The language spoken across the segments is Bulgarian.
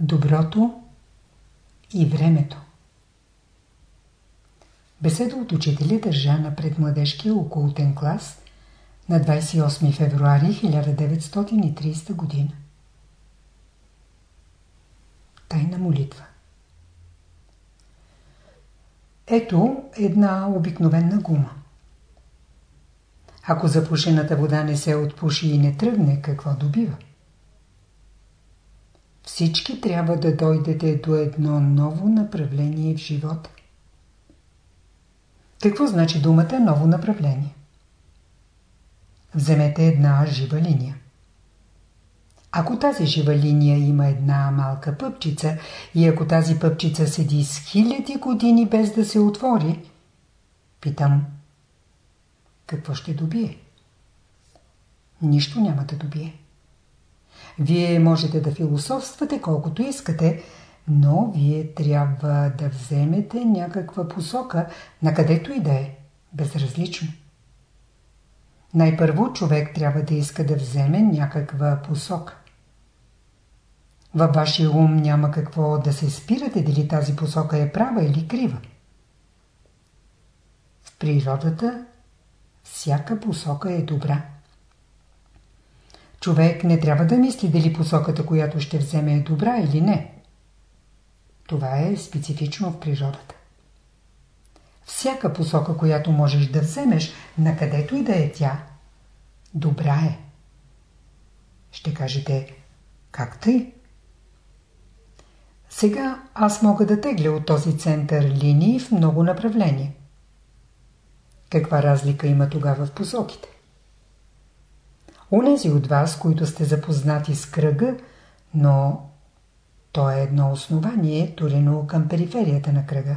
Доброто и времето Беседа от учителя държа на предмладежкия окултен клас на 28 февруари 1930 година. Тайна молитва Ето една обикновена гума. Ако запушената вода не се отпуши и не тръгне, какво добива? Всички трябва да дойдете до едно ново направление в живота. Какво значи думата ново направление? Вземете една жива линия. Ако тази жива линия има една малка пъпчица и ако тази пъпчица седи с хиляди години без да се отвори, питам, какво ще добие? Нищо няма да добие. Вие можете да философствате колкото искате, но вие трябва да вземете някаква посока, на където и да е, безразлично. Най-първо човек трябва да иска да вземе някаква посока. Във вашия ум няма какво да се спирате дали тази посока е права или крива. В природата всяка посока е добра. Човек не трябва да мисли дали посоката, която ще вземе е добра или не. Това е специфично в природата. Всяка посока, която можеш да вземеш, на където и да е тя, добра е. Ще кажете, как тъй? Сега аз мога да тегля от този център линии в много направления. Каква разлика има тогава в посоките? Унези от вас, които сте запознати с кръга, но то е едно основание, турено към периферията на кръга.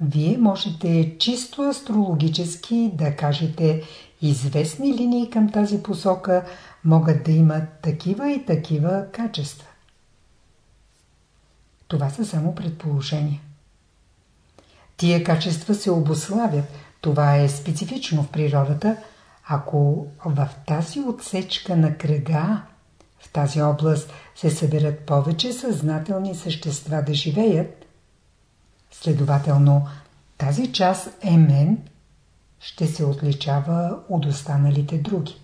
Вие можете чисто астрологически да кажете известни линии към тази посока могат да имат такива и такива качества. Това са само предположения. Тия качества се обославят. Това е специфично в природата, ако в тази отсечка на кръга в тази област се съберат повече съзнателни същества да живеят, следователно тази част е мен ще се отличава от останалите други.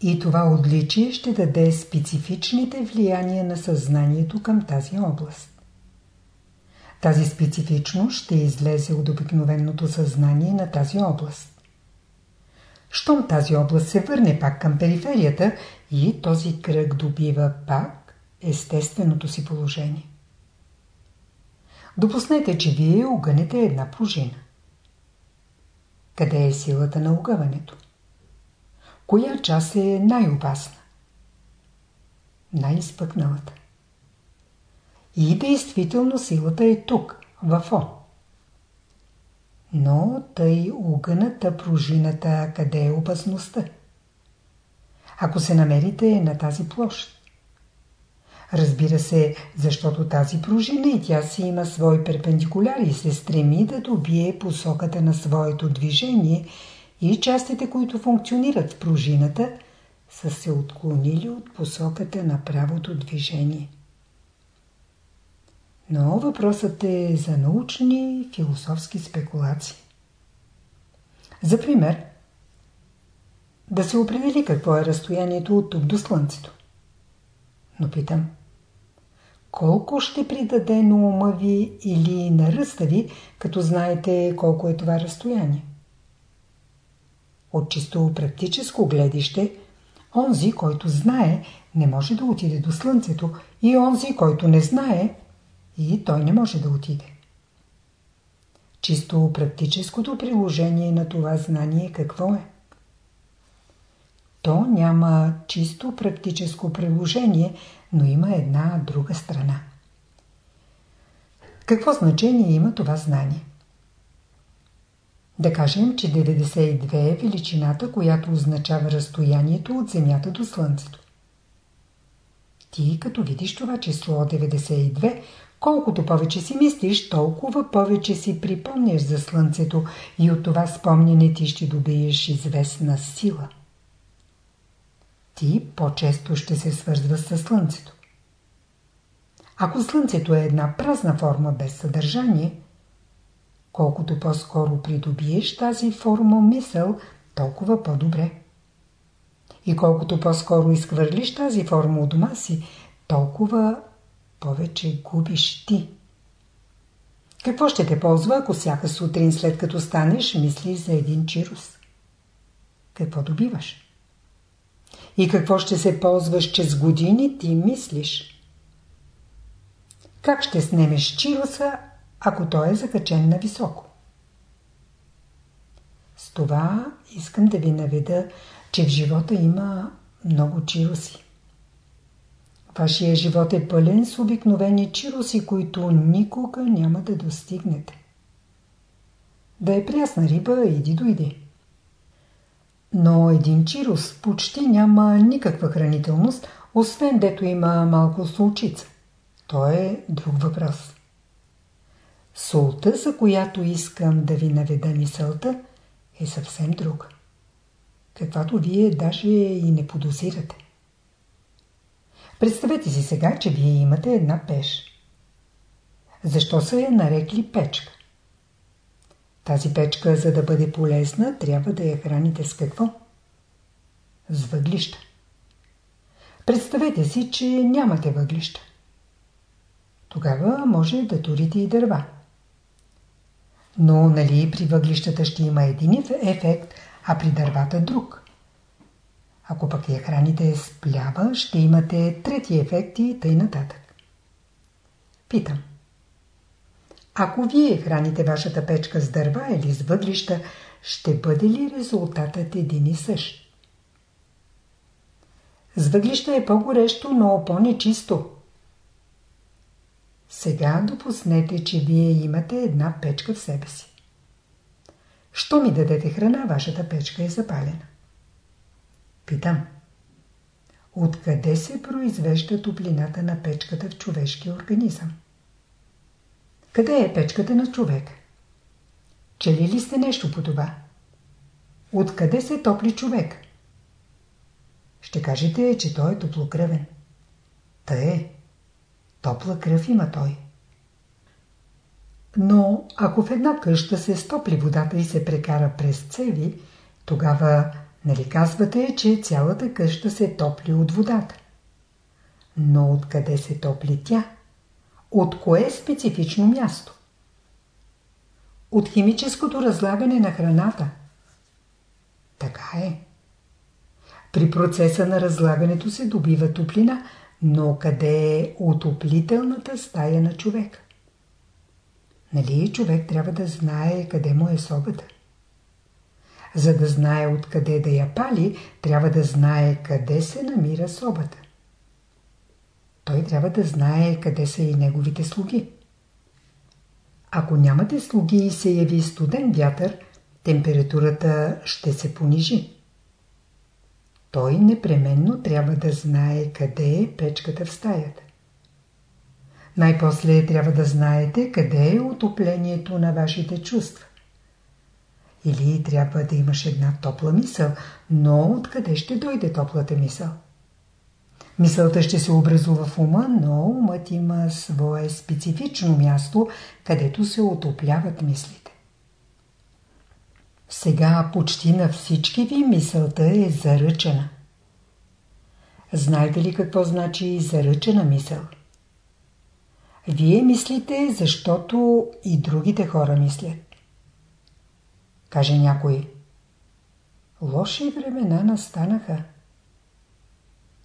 И това отличие ще даде специфичните влияния на съзнанието към тази област. Тази специфичност ще излезе от обикновеното съзнание на тази област. Щом тази област се върне пак към периферията и този кръг добива пак естественото си положение. Допуснете, че вие огънете една пружина. Къде е силата на огъването? Коя част е най-опасна? Най-изпъкналата. И действително силата е тук, в О. Но тъй огъната пружината, къде е опасността? Ако се намерите на тази площ. Разбира се, защото тази пружина и тя си има свой перпендикуляр и се стреми да добие посоката на своето движение и частите, които функционират в пружината, са се отклонили от посоката на правото движение. Но въпросът е за научни философски спекулации. За пример, да се определи какво е разстоянието от тук до Слънцето. Но питам, колко ще придаде на ума ви или на ръста ви, като знаете колко е това разстояние? От чисто практическо гледище, онзи, който знае, не може да отиде до Слънцето и онзи, който не знае, и той не може да отиде. Чисто практическото приложение на това знание какво е? То няма чисто практическо приложение, но има една друга страна. Какво значение има това знание? Да кажем, че 92 е величината, която означава разстоянието от Земята до Слънцето. Ти, като видиш това число 92, Колкото повече си мислиш, толкова повече си припомняш за Слънцето и от това спомняне ти ще добиеш известна сила. ти по-често ще се свързва с Слънцето. Ако Слънцето е една празна форма без съдържание, колкото по-скоро придобиеш тази форма мисъл, толкова по-добре. И колкото по-скоро изхвърлиш тази форма от дома си, толкова повече губиш ти. Какво ще те ползва, ако всяка сутрин след като станеш мислиш за един чирус? Какво добиваш? И какво ще се ползваш, че с години ти мислиш? Как ще снемеш чируса, ако той е закачен на високо? С това искам да ви наведа, че в живота има много чируси. Вашия живот е пълен с обикновени чируси, които никога няма да достигнете. Да е прясна риба, иди дойди. Но един чирус почти няма никаква хранителност, освен дето има малко солчица. То е друг въпрос. Солта, за която искам да ви наведа мисълта, е съвсем друга. Каквато вие даже и не подозирате. Представете си сега, че вие имате една пеш. Защо са я нарекли печка? Тази печка, за да бъде полезна, трябва да я храните с какво? С въглища. Представете си, че нямате въглища. Тогава може да турите и дърва. Но нали при въглищата ще има един ефект, а при дървата друг. Ако пък я храните с плява, ще имате трети ефект и тъй нататък. Питам. Ако вие храните вашата печка с дърва или с въглища, ще бъде ли резултатът един и същ? С въглища е по-горещо, но по-нечисто. Сега допуснете, че вие имате една печка в себе си. Що ми дадете храна, вашата печка е запалена. Питам. Откъде се произвежда топлината на печката в човешкия организъм? Къде е печката на човек? Чели ли сте нещо по това? Откъде се топли човек? Ще кажете, че той е топлокръвен. Та е. Топла кръв има той. Но ако в една къща се стопли водата и се прекара през цеви, тогава нали казвате, че цялата къща се топли от водата? Но откъде се топли тя? От кое специфично място? От химическото разлагане на храната. Така е. При процеса на разлагането се добива топлина, но къде е отоплителната стая на човек? Нали човек трябва да знае къде му е собата? За да знае откъде да я пали, трябва да знае къде се намира собата той трябва да знае къде са и неговите слуги. Ако нямате слуги и се яви студен вятър, температурата ще се понижи. Той непременно трябва да знае къде е печката в стаята. Най-после трябва да знаете къде е отоплението на вашите чувства. Или трябва да имаш една топла мисъл, но откъде ще дойде топлата мисъл? Мисълта ще се образува в ума, но умът има свое специфично място, където се отопляват мислите. Сега почти на всички ви мисълта е заръчена. Знаете ли какво значи заръчена мисъл? Вие мислите, защото и другите хора мислят. Каже някой. Лоши времена настанаха.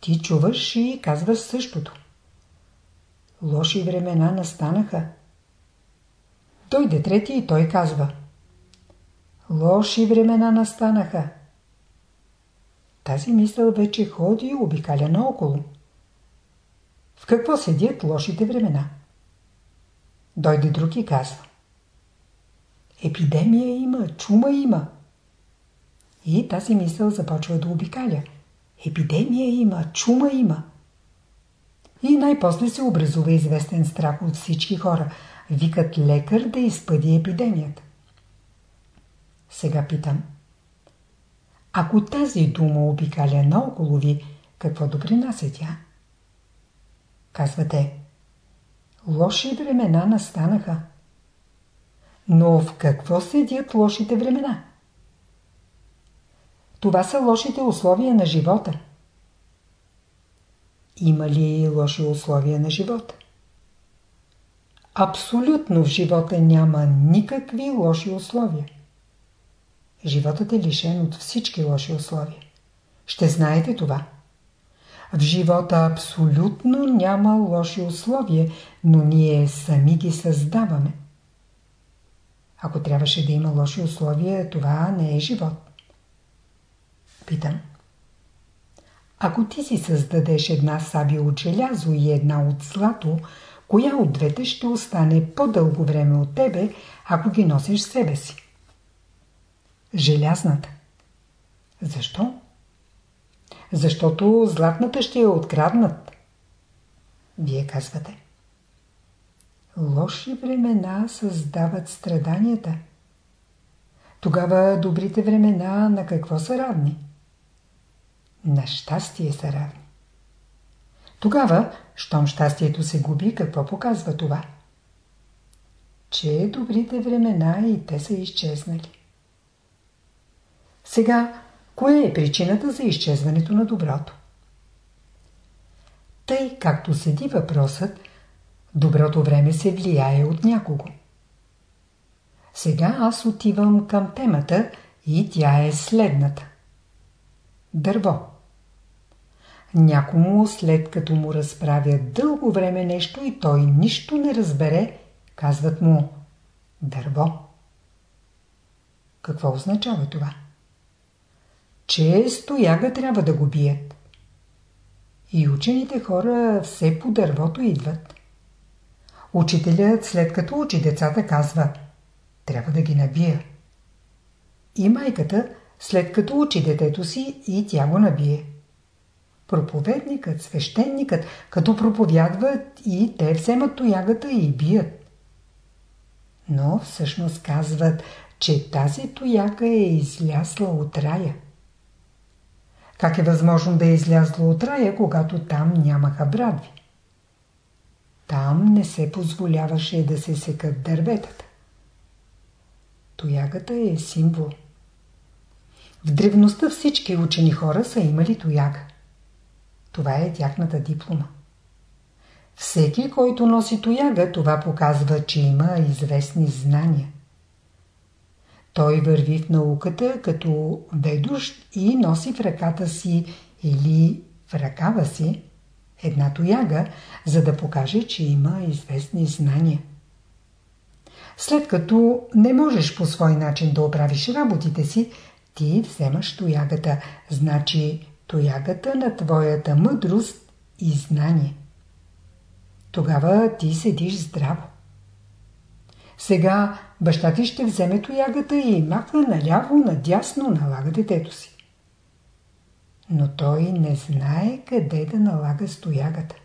Ти чуваш и казваш същото. Лоши времена настанаха. Дойде трети и той казва. Лоши времена настанаха. Тази мисъл вече ходи и обикаля наоколо. В какво седят лошите времена? Дойде друг и казва. Епидемия има, чума има. И тази мисъл започва да обикаля. Епидемия има, чума има. И най-после се образува известен страх от всички хора. Викат лекар да изпъди епидемията. Сега питам. Ако тази дума обикаля наоколо ви, какво допринася тя? Казвате, лоши времена настанаха. Но в какво седят лошите времена? Това са лошите условия на живота. Има ли лоши условия на живота? Абсолютно в живота няма никакви лоши условия. Животът е лишен от всички лоши условия. Ще знаете това. В живота абсолютно няма лоши условия, но ние сами ги създаваме. Ако трябваше да има лоши условия, това не е живот. Питам. Ако ти си създадеш една сабия от желязо и една от злато, коя от двете ще остане по-дълго време от тебе, ако ги носиш себе си? Желязната. Защо? Защото златната ще я откраднат. Вие казвате. Лоши времена създават страданията. Тогава добрите времена на какво са равни? На щастие са равни. Тогава, щом щастието се губи, какво показва това? Че добрите времена и те са изчезнали. Сега, кое е причината за изчезването на доброто? Тъй, както седи въпросът, доброто време се влияе от някого. Сега аз отивам към темата и тя е следната. Дърво. Някому след като му разправя дълго време нещо и той нищо не разбере, казват му дърво. Какво означава това? Че стояга трябва да го бият. И учените хора все по дървото идват. Учителят след като учи децата казва трябва да ги набия. И майката след като учи детето си и тя го набие проповедникът, свещеникът, като проповядват и те вземат тоягата и бият. Но всъщност казват, че тази тояга е излязла от рая. Как е възможно да е излязла от рая, когато там нямаха брадви? Там не се позволяваше да се секат дърветата. Тоягата е символ. В древността всички учени хора са имали тояга. Това е тяхната диплома. Всеки, който носи тояга, това показва, че има известни знания. Той върви в науката като ведущ и носи в ръката си или в ръкава си една тояга, за да покаже, че има известни знания. След като не можеш по свой начин да оправиш работите си, ти вземаш тоягата, значи тоягата на твоята мъдрост и знание. Тогава ти седиш здраво. Сега баща ти ще вземе тоягата и махва наляво, надясно налага детето си. Но той не знае къде да налага стоягата.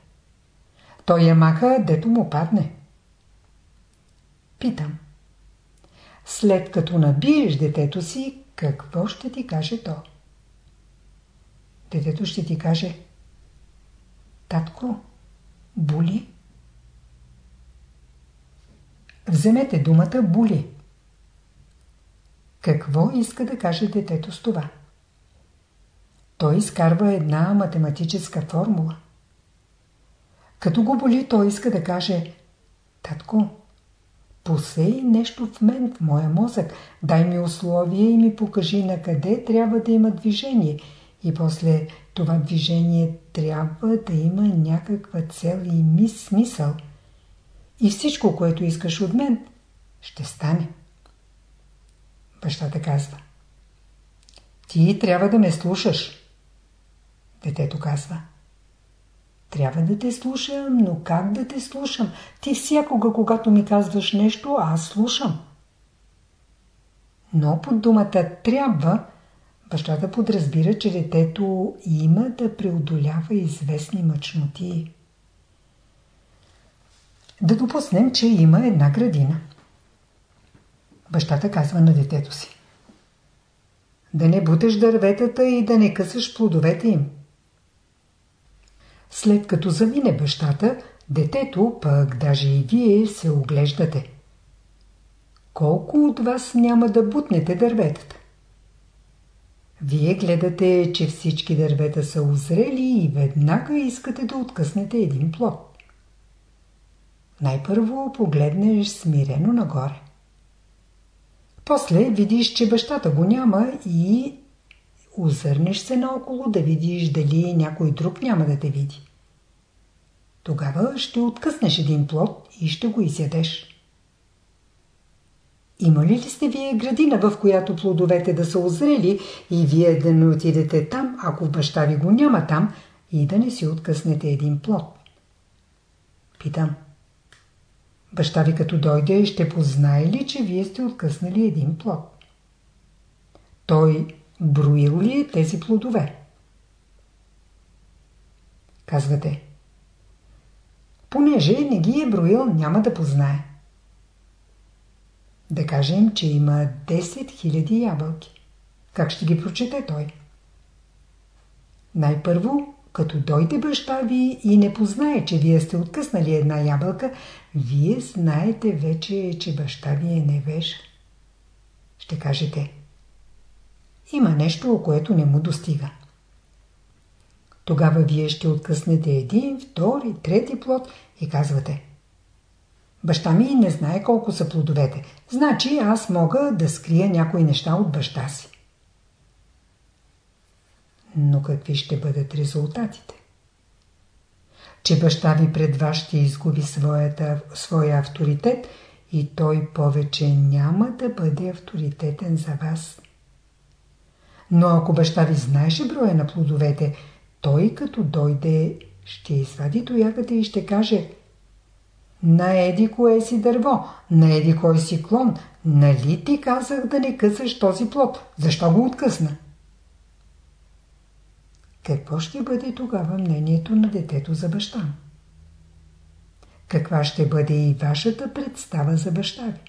Той я маха, дето му падне. Питам. След като набиеш детето си, какво ще ти каже то? Детето ще ти каже Татко, були? Вземете думата були. Какво иска да каже детето с това? Той изкарва една математическа формула. Като го боли, той иска да каже Татко, посей нещо в мен, в моя мозък, дай ми условия и ми покажи на къде трябва да има движение – и после това движение трябва да има някаква цел и мис, смисъл. И всичко, което искаш от мен, ще стане. Бащата казва. Ти трябва да ме слушаш. Детето казва. Трябва да те слушам, но как да те слушам? Ти всякога, когато ми казваш нещо, аз слушам. Но под думата трябва Бащата подразбира, че детето има да преодолява известни мъчноти. Да допуснем, че има една градина. Бащата казва на детето си. Да не буташ дърветата и да не късаш плодовете им. След като замине бащата, детето, пък даже и вие се оглеждате. Колко от вас няма да бутнете дърветата? Вие гледате, че всички дървета са озрели и веднага искате да откъснете един плод. Най-първо погледнеш смирено нагоре. После видиш, че бащата го няма и озърнеш се наоколо да видиш дали някой друг няма да те види. Тогава ще откъснеш един плод и ще го изядеш. Имали ли сте вие градина, в която плодовете да са озрели и вие да не отидете там, ако баща ви го няма там, и да не си откъснете един плод? Питам. Баща ви като дойде, ще познае ли, че вие сте откъснали един плод? Той броил ли е тези плодове? Казвате. Понеже не ги е броил, няма да познае. Да кажем, че има 10 000 ябълки. Как ще ги прочете той? Най-първо, като дойде баща ви и не познае, че вие сте откъснали една ябълка, вие знаете вече, че баща ви е невеж. Ще кажете, има нещо, което не му достига. Тогава вие ще откъснете един, втори, трети плод и казвате – Баща ми не знае колко са плодовете. Значи аз мога да скрия някои неща от баща си. Но какви ще бъдат резултатите? Че баща ви пред вас ще изгуби своята, своя авторитет и той повече няма да бъде авторитетен за вас. Но ако баща ви знаеше броя на плодовете, той като дойде ще извади тоягата и ще каже – на еди кое си дърво, на еди кой си клон. Нали ти казах да не късаш този плод? Защо го откъсна? Какво ще бъде тогава мнението на детето за баща? Каква ще бъде и вашата представа за баща ви?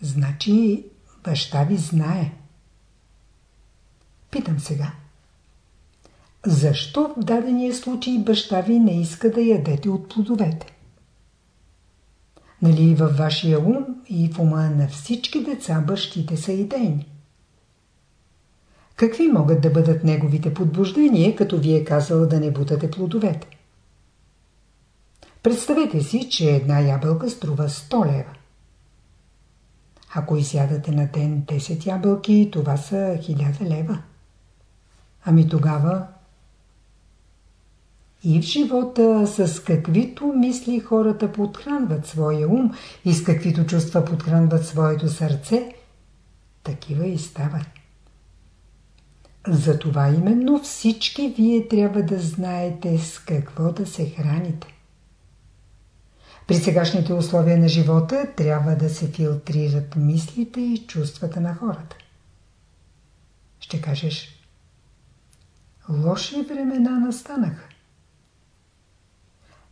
Значи баща ви знае. Питам сега. Защо в дадения случай баща ви не иска да ядете от плодовете? Нали във вашия ум и в ума на всички деца бащите са идейни? Какви могат да бъдат неговите подбуждения, като ви е казал да не бутате плодовете? Представете си, че една ябълка струва 100 лева. Ако изядате на ден 10 ябълки, това са 1000 лева. Ами тогава и в живота с каквито мисли хората подхранват своя ум и с каквито чувства подхранват своето сърце, такива и стават. Затова именно всички вие трябва да знаете с какво да се храните. При сегашните условия на живота трябва да се филтрират мислите и чувствата на хората. Ще кажеш, лоши времена настанаха.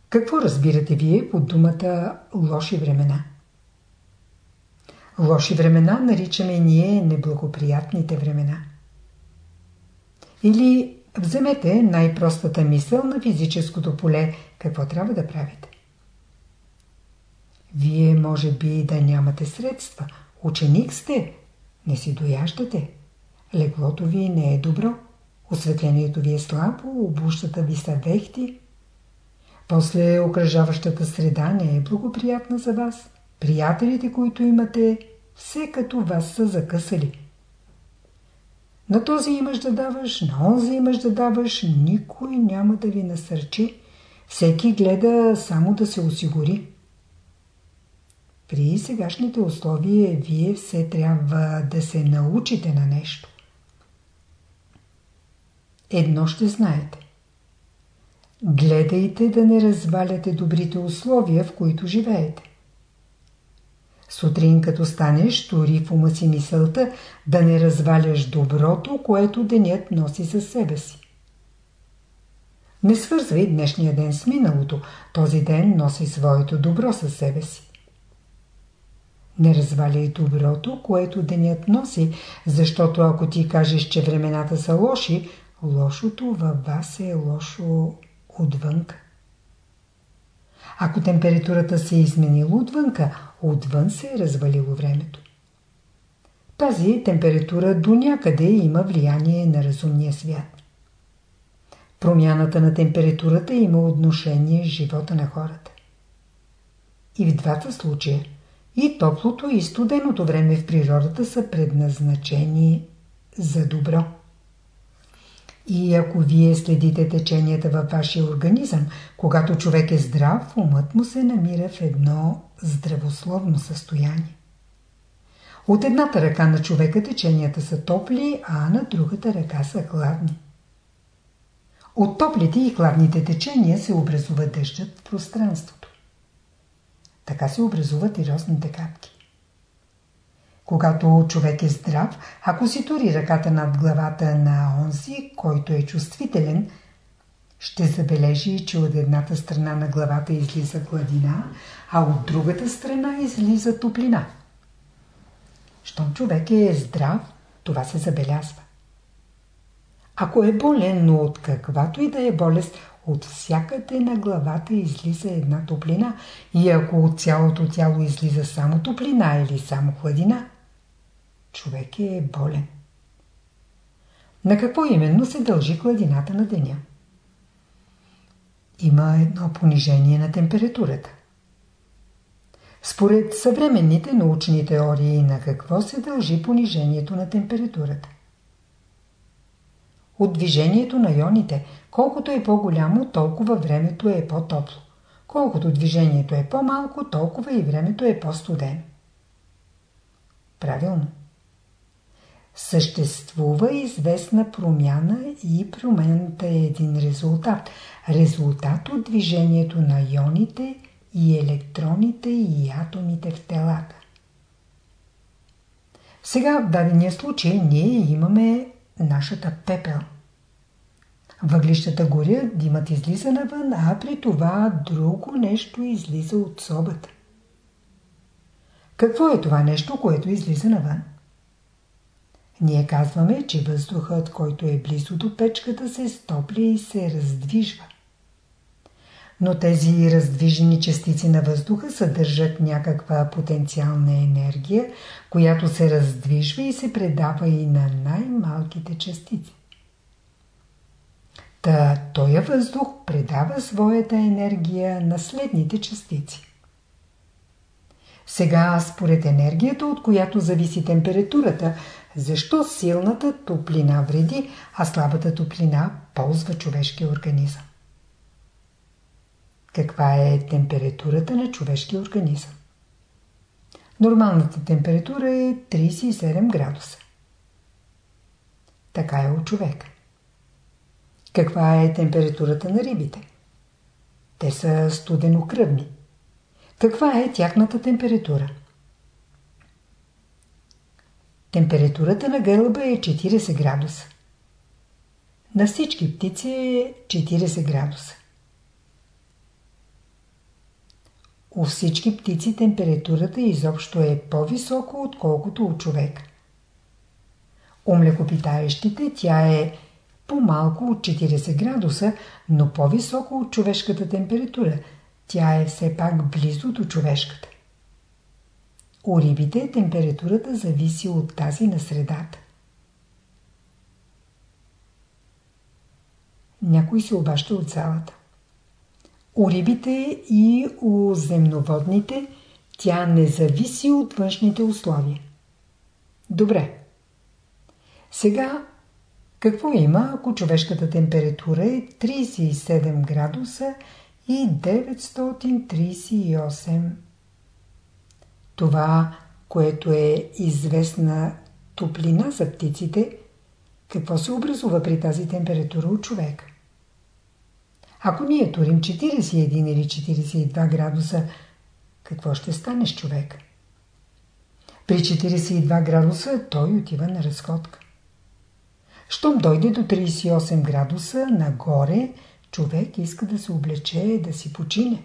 Какво разбирате вие под думата лоши времена? Лоши времена наричаме ние неблагоприятните времена. Или вземете най-простата мисъл на физическото поле, какво трябва да правите. Вие може би да нямате средства, ученик сте, не си дояждате, леглото ви не е добро, осветлението ви е слабо, обущата ви са вехти, после окръжаващата среда не е благоприятна за вас. Приятелите, които имате, все като вас са закъсали. На този имаш да даваш, на онзи имаш да даваш, никой няма да ви насърчи. Всеки гледа само да се осигури. При сегашните условия вие все трябва да се научите на нещо. Едно ще знаете. Гледайте да не разваляте добрите условия, в които живеете. Сутрин като станеш, тори в ума си мисълта да не разваляш доброто, което денят носи със себе си. Не свързвай днешния ден с миналото, този ден носи своето добро със себе си. Не разваляй доброто, което денят носи, защото ако ти кажеш, че времената са лоши, лошото във вас е лошо отвънка. Ако температурата се е изменила отвънка, отвън се е развалило времето. Тази температура до някъде има влияние на разумния свят. Промяната на температурата има отношение с живота на хората. И в двата случая, и топлото и студеното време в природата са предназначени за добро. И ако вие следите теченията във вашия организъм, когато човек е здрав, умът му се намира в едно здравословно състояние. От едната ръка на човека теченията са топли, а на другата ръка са хладни. От топлите и хладните течения се образува дъждът в пространството. Така се образуват и росните капки. Когато човек е здрав, ако си тури ръката над главата на онзи, който е чувствителен, ще забележи, че от едната страна на главата излиза гладина, а от другата страна излиза топлина. Щом човек е здрав, това се забелязва. Ако е болен, но от каквато и да е болест, от всякъде на главата излиза една топлина и ако от цялото тяло излиза само топлина или само хладина, човек е болен. На какво именно се дължи хладината на деня? Има едно понижение на температурата. Според съвременните научни теории на какво се дължи понижението на температурата? От движението на ионите, колкото е по-голямо, толкова времето е по-топло. Колкото движението е по-малко, толкова и времето е по-студено. Правилно. Съществува известна промяна и промяната е един резултат. Резултат от движението на ионите и електроните и атомите в телата. Сега в дадения случай ние имаме нашата пепел. Въглищата горят, димът излиза навън, а при това друго нещо излиза от собата. Какво е това нещо, което излиза навън? Ние казваме, че въздухът, който е близо до печката, се стопля и се раздвижва. Но тези раздвижени частици на въздуха съдържат някаква потенциална енергия, която се раздвижва и се предава и на най-малките частици. Та този въздух предава своята енергия на следните частици. Сега, според енергията, от която зависи температурата, защо силната топлина вреди, а слабата топлина ползва човешкия организъм? Каква е температурата на човешкия организъм? Нормалната температура е 37 градуса. Така е у човека. Каква е температурата на рибите? Те са студенокръвни. Каква е тяхната температура? Температурата на гълъба е 40 градуса. На всички птици е 40 градуса. У всички птици температурата изобщо е по-високо, отколкото у човек. У млекопитаещите тя е по-малко от 40 градуса, но по-високо от човешката температура. Тя е все пак близо до човешката. У рибите температурата зависи от тази на средата. Някой се обаща от залата. У рибите и у земноводните тя не зависи от външните условия. Добре. Сега какво има, ако човешката температура е 37 градуса и 938? Това, което е известна топлина за птиците, какво се образува при тази температура от човека? Ако ние турим 41 или 42 градуса, какво ще стане с човек? При 42 градуса той отива на разходка. Щом дойде до 38 градуса нагоре, човек иска да се облече, да си почине.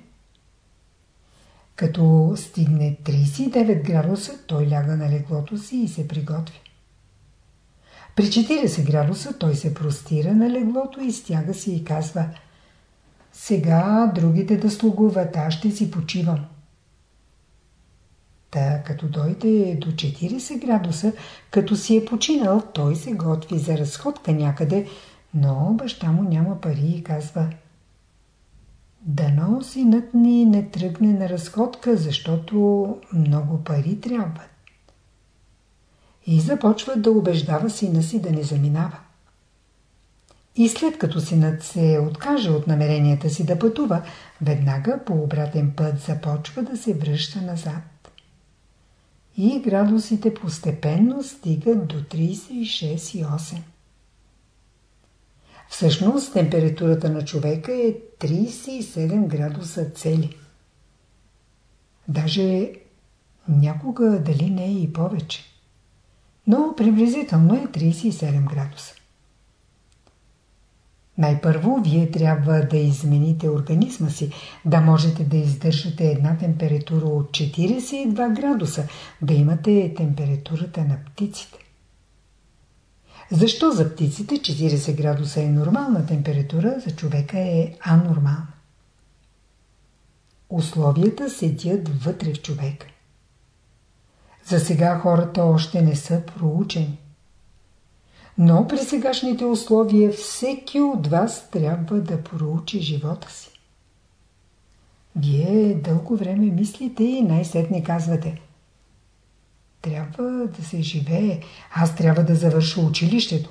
Като стигне 39 градуса, той ляга на леглото си и се приготви. При 40 градуса той се простира на леглото и стяга си и казва Сега другите да слугуват, аз ще си почивам. Та като дойде до 40 градуса, като си е починал, той се готви за разходка някъде, но баща му няма пари и казва Дано синът ни не тръгне на разходка, защото много пари трябват. И започва да убеждава сина си да не заминава. И след като синът се откаже от намеренията си да пътува, веднага по обратен път започва да се връща назад. И градусите постепенно стигат до 36,8. Всъщност температурата на човека е 37 градуса цели. Даже някога дали не е и повече. Но приблизително е 37 градуса. Най-първо вие трябва да измените организма си, да можете да издържате една температура от 42 градуса, да имате температурата на птиците. Защо за птиците 40 градуса е нормална температура, за човека е анормална? Условията седят вътре в човека. За сега хората още не са проучени. Но при сегашните условия всеки от вас трябва да проучи живота си. Вие дълго време мислите и най-сетне казвате Трябва да се живее, аз трябва да завърша училището.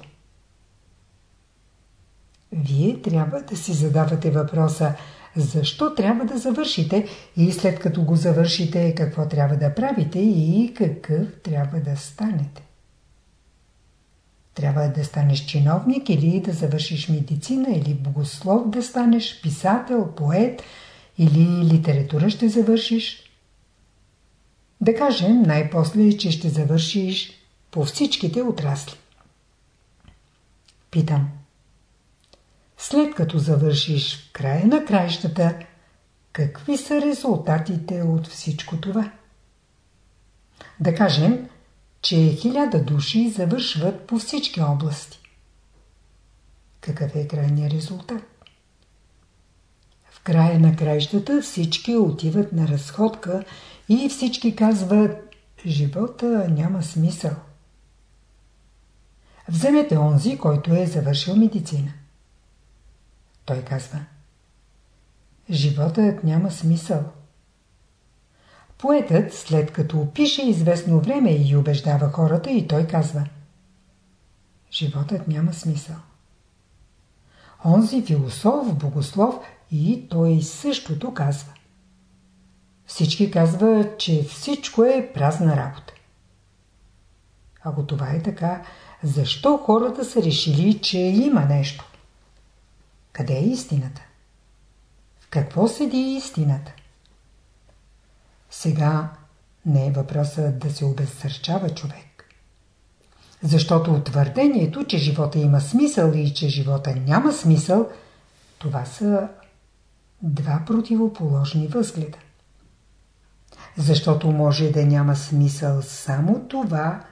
Вие трябва да си задавате въпроса защо трябва да завършите и след като го завършите какво трябва да правите и какъв трябва да станете. Трябва да станеш чиновник или да завършиш медицина, или богослов да станеш, писател, поет, или литература ще завършиш. Да кажем най-после, че ще завършиш по всичките отрасли. Питам. След като завършиш в края на краищата, какви са резултатите от всичко това? Да кажем, че хиляда души завършват по всички области. Какъв е крайният резултат? В края на краищата всички отиват на разходка и всички казват живота няма смисъл. Вземете онзи, който е завършил медицина. Той казва Животът няма смисъл. Поетът, след като опише известно време и убеждава хората, и той казва Животът няма смисъл. Онзи философ, богослов и той същото казва. Всички казват, че всичко е празна работа. Ако това е така, защо хората са решили, че има нещо? Къде е истината? В какво седи истината? Сега не е въпросът да се обезсърчава човек. Защото утвърдението, че живота има смисъл и че живота няма смисъл, това са два противоположни възгледа. Защото може да няма смисъл само това,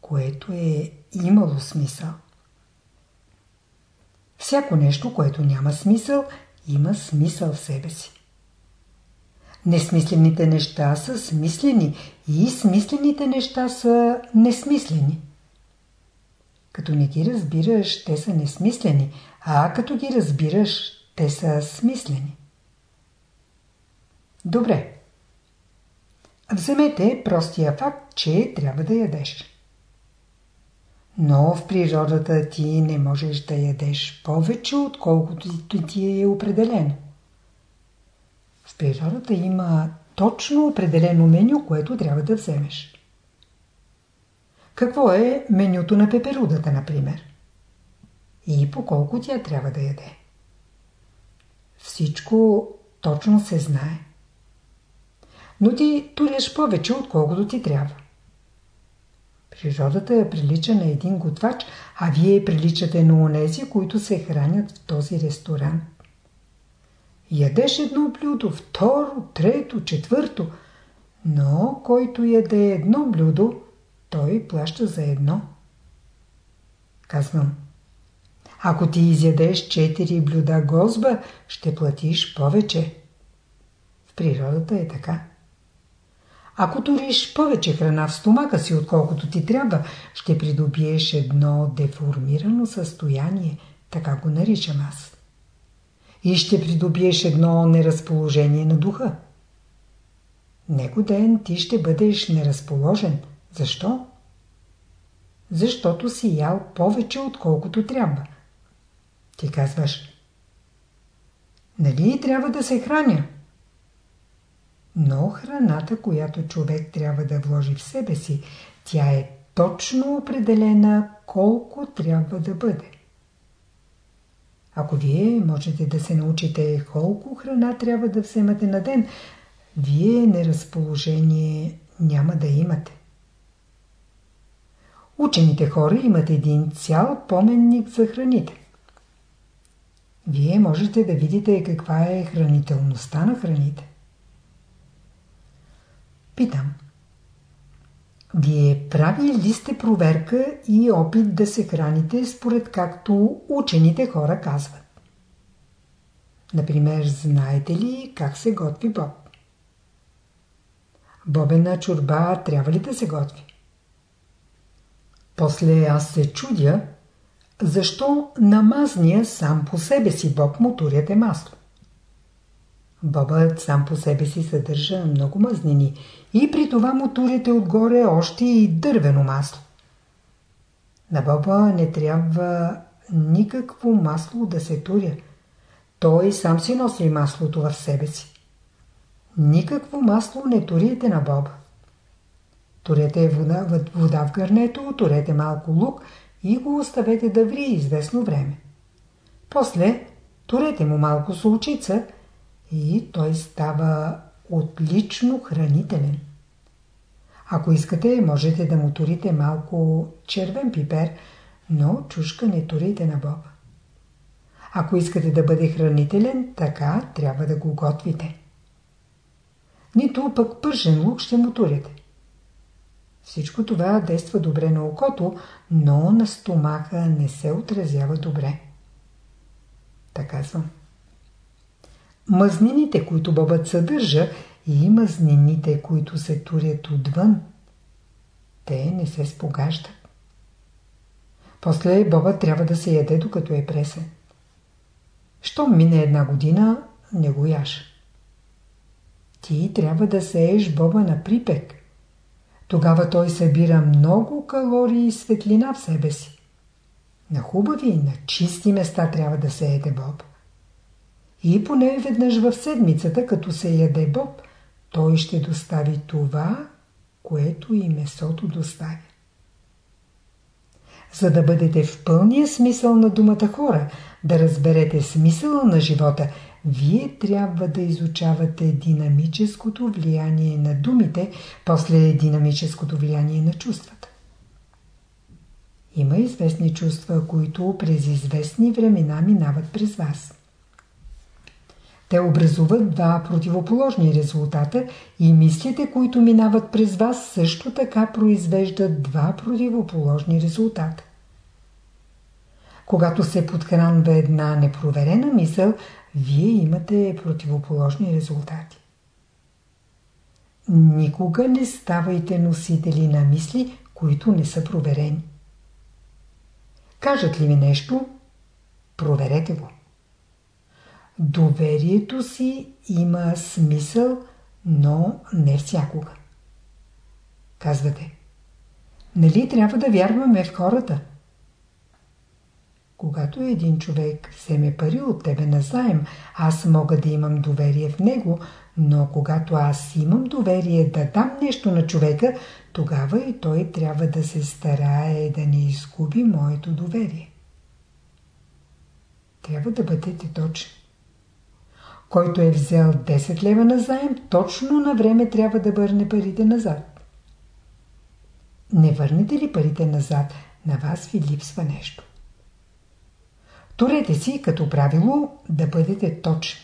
което е имало смисъл. Всяко нещо, което няма смисъл, има смисъл в себе си. Несмислените неща са смислени и смислените неща са несмислени. Като не ги разбираш, те са несмислени, а като ги разбираш, те са смислени. Добре. Вземете простия факт, че трябва да ядеш. Но в природата ти не можеш да ядеш повече, отколкото ти е определено. В природата има точно определено меню, което трябва да вземеш. Какво е менюто на пеперудата, например? И по колко тя трябва да яде? Всичко точно се знае. Но ти туряш повече, отколкото ти трябва. Природата прилича на един готвач, а вие приличате на онези, които се хранят в този ресторант. Ядеш едно блюдо, второ, трето, четвърто, но който яде едно блюдо, той плаща за едно. Казвам. Ако ти изядеш 4 блюда гозба, ще платиш повече. В природата е така. Ако туриш повече храна в стомака си, отколкото ти трябва, ще придобиеш едно деформирано състояние, така го наричам аз. И ще придобиеш едно неразположение на духа. Него ден ти ще бъдеш неразположен. Защо? Защото си ял повече, отколкото трябва. Ти казваш, нали трябва да се храня? Но храната, която човек трябва да вложи в себе си, тя е точно определена колко трябва да бъде. Ако вие можете да се научите колко храна трябва да вземате на ден, вие неразположение няма да имате. Учените хора имат един цял поменник за храните. Вие можете да видите каква е хранителността на храните. Питам. Вие правили ли сте проверка и опит да се храните според както учените хора казват? Например, знаете ли как се готви боб? Бобена чорба трябва ли да се готви? После аз се чудя, защо намазния сам по себе си боб му туряте масло. Бобът сам по себе си съдържа много мазнини и при това му турите отгоре още и дървено масло. На боба не трябва никакво масло да се туря. Той сам си носи маслото в себе си. Никакво масло не турите на боба. Турете вода, вода в гърнето, турете малко лук и го оставете да ври известно време. После турете му малко солчица и той става отлично хранителен. Ако искате, можете да му турите малко червен пипер, но чушка не турите на боба. Ако искате да бъде хранителен, така трябва да го готвите. Нито пък пържен лук ще му турите. Всичко това действа добре на окото, но на стомаха не се отразява добре. Така казвам. Мазнините, които бобът съдържа, и мазнините, които се турят отвън, те не се спогаждат. После бобът трябва да се яде, докато е пресен. Щом мине една година, не го яш. Ти трябва да сееш боба на припек. Тогава той събира много калории и светлина в себе си. На хубави, на чисти места трябва да се еде боб. И поне веднъж в седмицата, като се яде боб, той ще достави това, което и месото доставя. За да бъдете в пълния смисъл на думата хора, да разберете смисъла на живота, вие трябва да изучавате динамическото влияние на думите, после динамическото влияние на чувствата. Има известни чувства, които през известни времена минават през вас. Те образуват два противоположни резултата и мислите, които минават през вас, също така произвеждат два противоположни резултата. Когато се подхранва една непроверена мисъл, вие имате противоположни резултати. Никога не ставайте носители на мисли, които не са проверени. Кажат ли ми нещо, проверете го. Доверието си има смисъл, но не всякога. Казвате, нали трябва да вярваме в хората? Когато един човек вземе пари от тебе на заем, аз мога да имам доверие в него, но когато аз имам доверие да дам нещо на човека, тогава и той трябва да се старае да не изгуби моето доверие. Трябва да бъдете точни. Който е взел 10 лева на заем, точно на време трябва да върне парите назад. Не върнете ли парите назад, на вас ви липсва нещо. Турете си като правило да бъдете точни.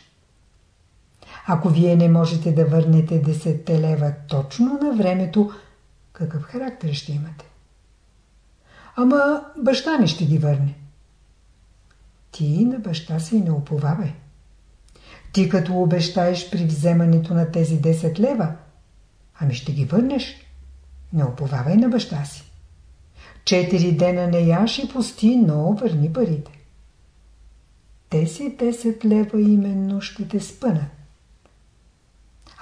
Ако вие не можете да върнете 10 лева точно на времето, какъв характер ще имате? Ама баща ми ще ги върне. Ти на баща си не уповавай. Ти като обещаеш при вземането на тези 10 лева, ами ще ги върнеш. Не уповавай на баща си. Четири дена не яш и пусти, но върни парите. Тези 10 лева именно ще те спънат.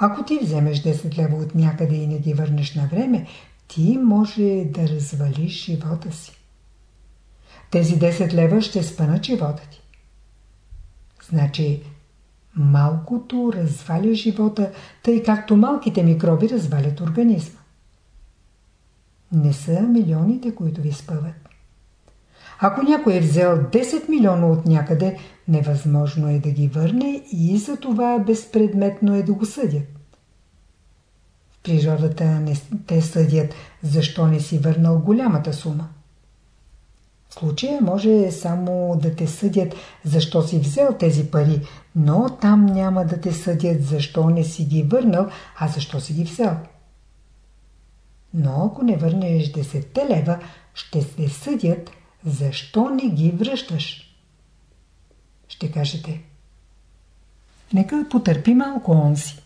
Ако ти вземеш 10 лева от някъде и не ги върнеш на време, ти може да развалиш живота си. Тези 10 лева ще спънат живота ти. Значи, малкото разваля живота, тъй както малките микроби развалят организма. Не са милионите, които ви спъват. Ако някой е взел 10 милиона от някъде, невъзможно е да ги върне и за това безпредметно е да го съдят. В природата не те съдят, защо не си върнал голямата сума. В случая може само да те съдят, защо си взел тези пари, но там няма да те съдят, защо не си ги върнал, а защо си ги взел. Но ако не върнеш 10 лева, ще се съдят, защо не ги връщаш? Ще кажете. Нека потърпи малко он си.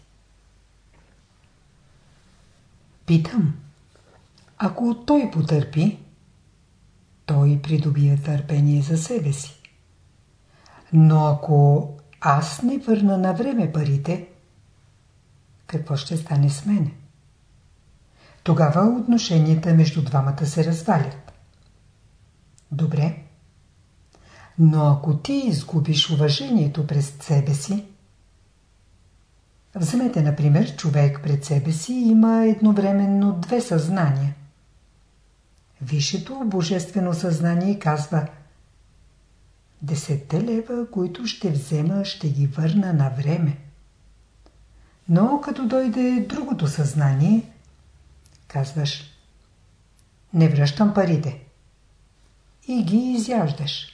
Питам. Ако той потърпи, той придобие търпение за себе си. Но ако аз не върна на време парите, какво ще стане с мене? Тогава отношенията между двамата се развалят. Добре. Но ако ти изгубиш уважението през себе си, Вземете, например, човек пред себе си има едновременно две съзнания. Висшето божествено съзнание казва Десетте лева, които ще взема, ще ги върна на време. Но като дойде другото съзнание, казваш Не връщам парите и ги изяждаш.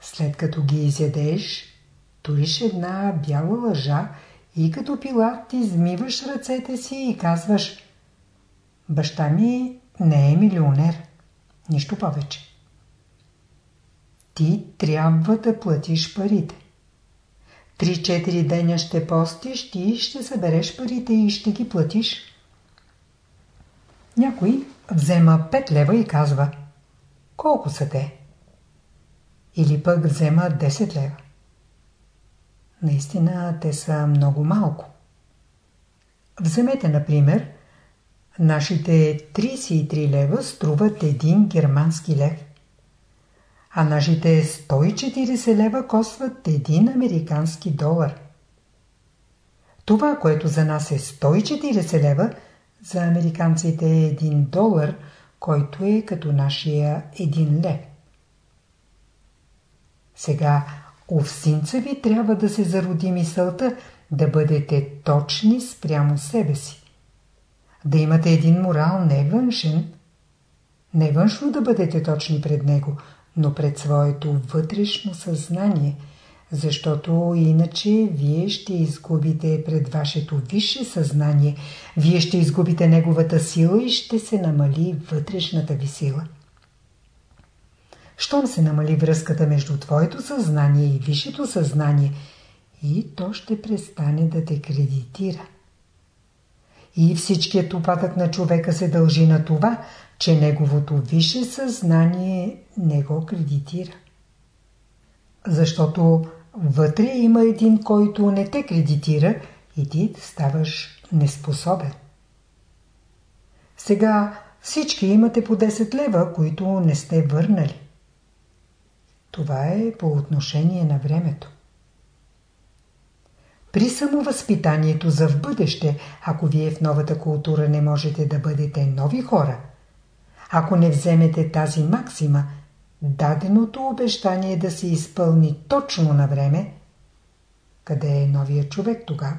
След като ги изядеш, туриш една бяла лъжа и като пилат измиваш ръцете си и казваш Баща ми не е милионер. Нищо повече. Ти трябва да платиш парите. Три-четири деня ще постиш, ти ще събереш парите и ще ги платиш. Някой взема 5 лева и казва – колко са те? Или пък взема 10 лева. Наистина те са много малко. Вземете, например, нашите 33 лева струват един германски лев, а нашите 140 лева костват един американски долар. Това, което за нас е 140 лева, за американците е 1 долар – който е като нашия един лев. Сега овсинца ви трябва да се зароди мисълта да бъдете точни спрямо себе си. Да имате един морал не външен, не външно да бъдете точни пред него, но пред своето вътрешно съзнание – защото иначе вие ще изгубите пред вашето висше съзнание, вие ще изгубите неговата сила и ще се намали вътрешната ви сила. Щом се намали връзката между твоето съзнание и висшето съзнание, и то ще престане да те кредитира. И всичкият упадък на човека се дължи на това, че неговото висше съзнание не го кредитира. Защото Вътре има един, който не те кредитира и ти ставаш неспособен. Сега всички имате по 10 лева, които не сте върнали. Това е по отношение на времето. При самовъзпитанието за в бъдеще, ако вие в новата култура не можете да бъдете нови хора, ако не вземете тази максима – даденото обещание да се изпълни точно на време, къде е новия човек тогава?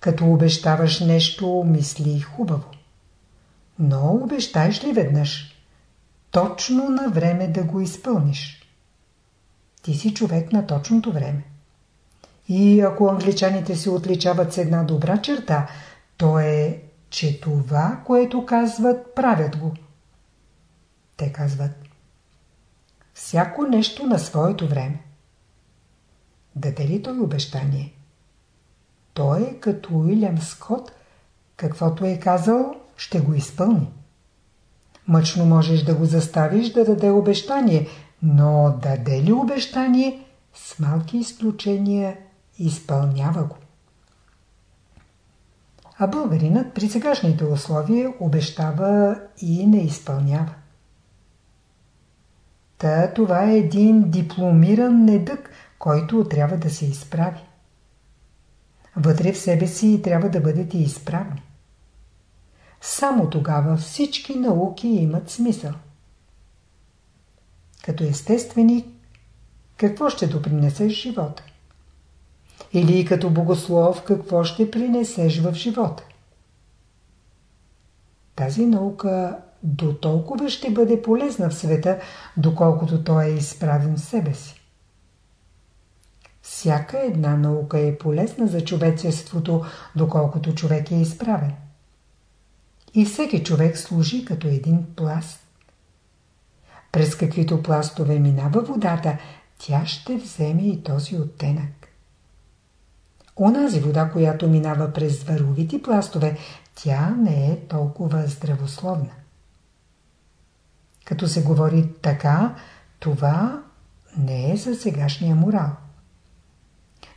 Като обещаваш нещо, мисли хубаво. Но обещаеш ли веднъж? Точно на време да го изпълниш. Ти си човек на точното време. И ако англичаните се отличават с една добра черта, то е, че това, което казват, правят го. Те казват Всяко нещо на своето време. Даде ли той обещание? Той е като Уилям Скот, каквото е казал, ще го изпълни. Мъчно можеш да го заставиш да даде обещание, но даде ли обещание, с малки изключения изпълнява го. А българинът при сегашните условия обещава и не изпълнява. Та това е един дипломиран недък, който трябва да се изправи. Вътре в себе си трябва да бъдете изправни. Само тогава всички науки имат смисъл. Като естествени, какво ще допринесеш живота? Или като богослов, какво ще принесеш в живота? Тази наука до толкова ще бъде полезна в света, доколкото той е изправен в себе си. Всяка една наука е полезна за човечеството, доколкото човек е изправен. И всеки човек служи като един пласт. През каквито пластове минава водата, тя ще вземе и този оттенък. Онази вода, която минава през варовити пластове, тя не е толкова здравословна. Като се говори така, това не е за сегашния морал.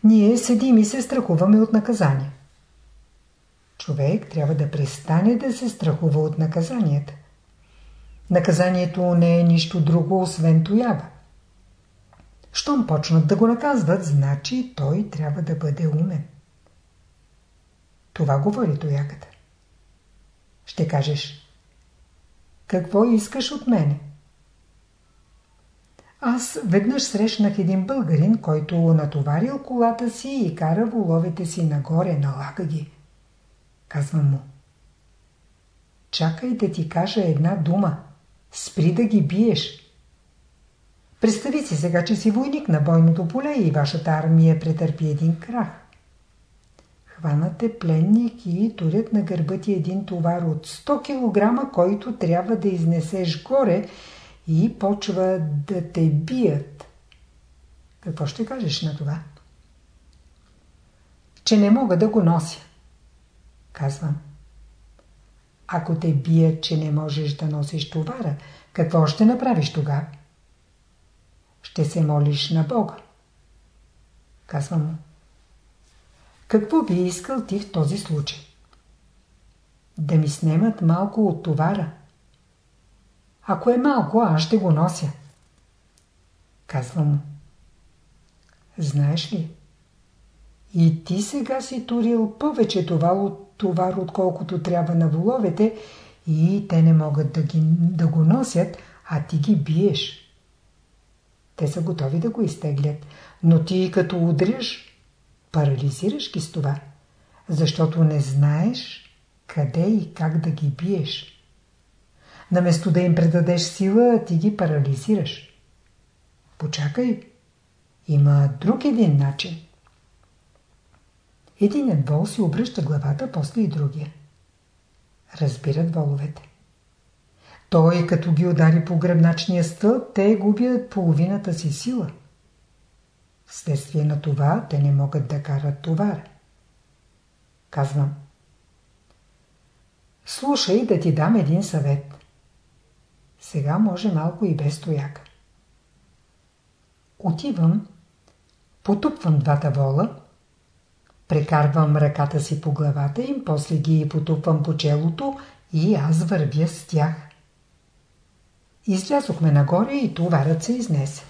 Ние седим и се страхуваме от наказания. Човек трябва да престане да се страхува от наказанията. Наказанието не е нищо друго, освен тоява. Щом почнат да го наказват, значи той трябва да бъде умен. Това говори тоягата. Ще кажеш, какво искаш от мене? Аз веднъж срещнах един българин, който натоварил колата си и кара воловете си нагоре, налага ги. Казвам му. Чакай да ти кажа една дума. Спри да ги биеш. Представи си сега, че си войник на бойното поле и вашата армия претърпи един крах. Хванате пленник и турят на гърба ти един товар от 100 кг, който трябва да изнесеш горе и почва да те бият. Какво ще кажеш на това? Че не мога да го нося. Казвам. Ако те бият, че не можеш да носиш товара, какво ще направиш тогава? Ще се молиш на Бога. Казвам му. Какво би искал ти в този случай? Да ми снемат малко от товара. Ако е малко, аз ще го нося. Казвам му. Знаеш ли? И ти сега си турил повече това товар, отколкото трябва на воловете и те не могат да, ги, да го носят, а ти ги биеш. Те са готови да го изтеглят, но ти като удряш, парализираш ги с това, защото не знаеш къде и как да ги биеш. Наместо да им предадеш сила, ти ги парализираш. Почакай. Има друг един начин. Единен вол си обръща главата, после и другия. Разбират воловете. Той, като ги удари по гръбначния стълб, те губят половината си сила. Вследствие на това, те не могат да карат товар. Казвам. Слушай да ти дам един съвет. Сега може малко и без стояка. Отивам, потупвам двата вола, прекарвам ръката си по главата им, после ги потупвам по челото и аз вървя с тях. Излязохме нагоре и товарът се изнесе.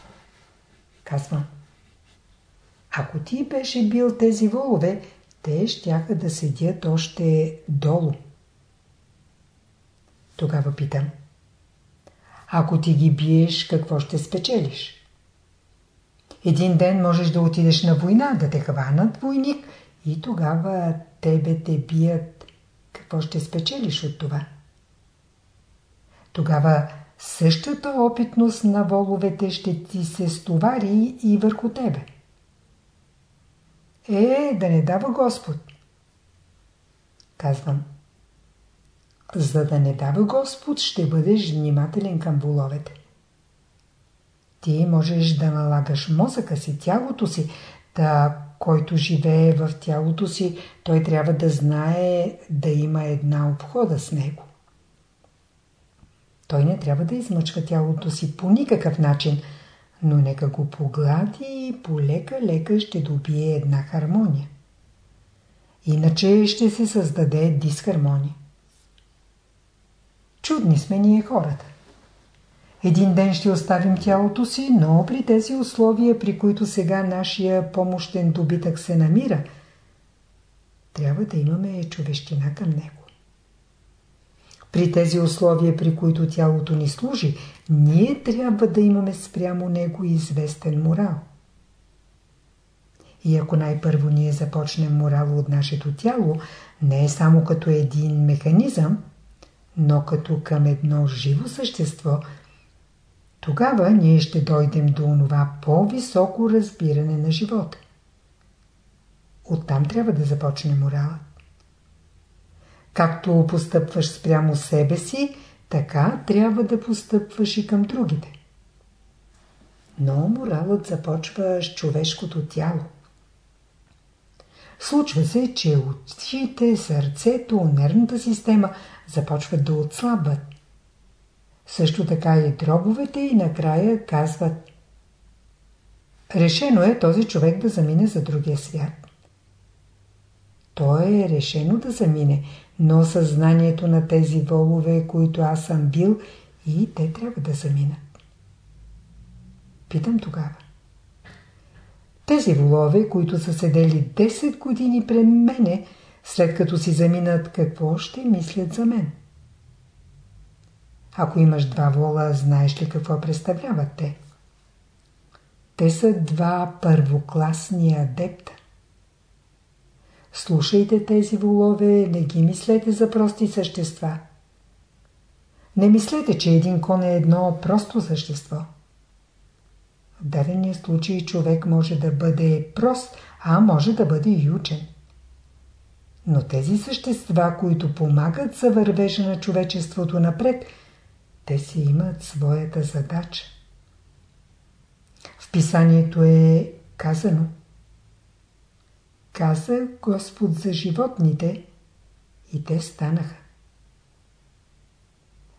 Казвам. Ако ти беше бил тези волове, те щяха да седят още долу. Тогава питам. Ако ти ги биеш, какво ще спечелиш? Един ден можеш да отидеш на война, да те хванат войник и тогава тебе те бият. Какво ще спечелиш от това? Тогава същата опитност на воловете ще ти се стовари и върху тебе. Е, да не дава Господ. Казвам. За да не дава Господ, ще бъдеш внимателен към воловете. Ти можеш да налагаш мозъка си, тялото си, да който живее в тялото си, той трябва да знае да има една обхода с него. Той не трябва да измъчва тялото си по никакъв начин, но нека го поглади и полека-лека ще добие една хармония. Иначе ще се създаде дисхармония. Чудни сме ние хората. Един ден ще оставим тялото си, но при тези условия, при които сега нашия помощен добитък се намира, трябва да имаме човещина към него. При тези условия, при които тялото ни служи, ние трябва да имаме спрямо него известен морал. И ако най-първо ние започнем морал от нашето тяло, не е само като един механизъм, но като към едно живо същество, тогава ние ще дойдем до онова по-високо разбиране на живота. Оттам трябва да започне моралът. Както постъпваш спрямо себе си, така трябва да постъпваш и към другите. Но моралът започва с човешкото тяло. Случва се, че очите, сърцето, нервната система започват да отслабват. Също така и дробовете и накрая казват Решено е този човек да замине за другия свят. То е решено да замине, но съзнанието на тези волове, които аз съм бил, и те трябва да заминат. Питам тогава. Тези волове, които са седели 10 години пред мене, след като си заминат, какво ще мислят за мен? Ако имаш два вола, знаеш ли какво представляват те? Те са два първокласни адепта. Слушайте тези волове, не ги мислете за прости същества. Не мислете, че един кон е едно просто същество. В дадения случай човек може да бъде прост, а може да бъде и учен. Но тези същества, които помагат за вървежа на човечеството напред, те си имат своята задача. В писанието е казано – каза Господ за животните и те станаха.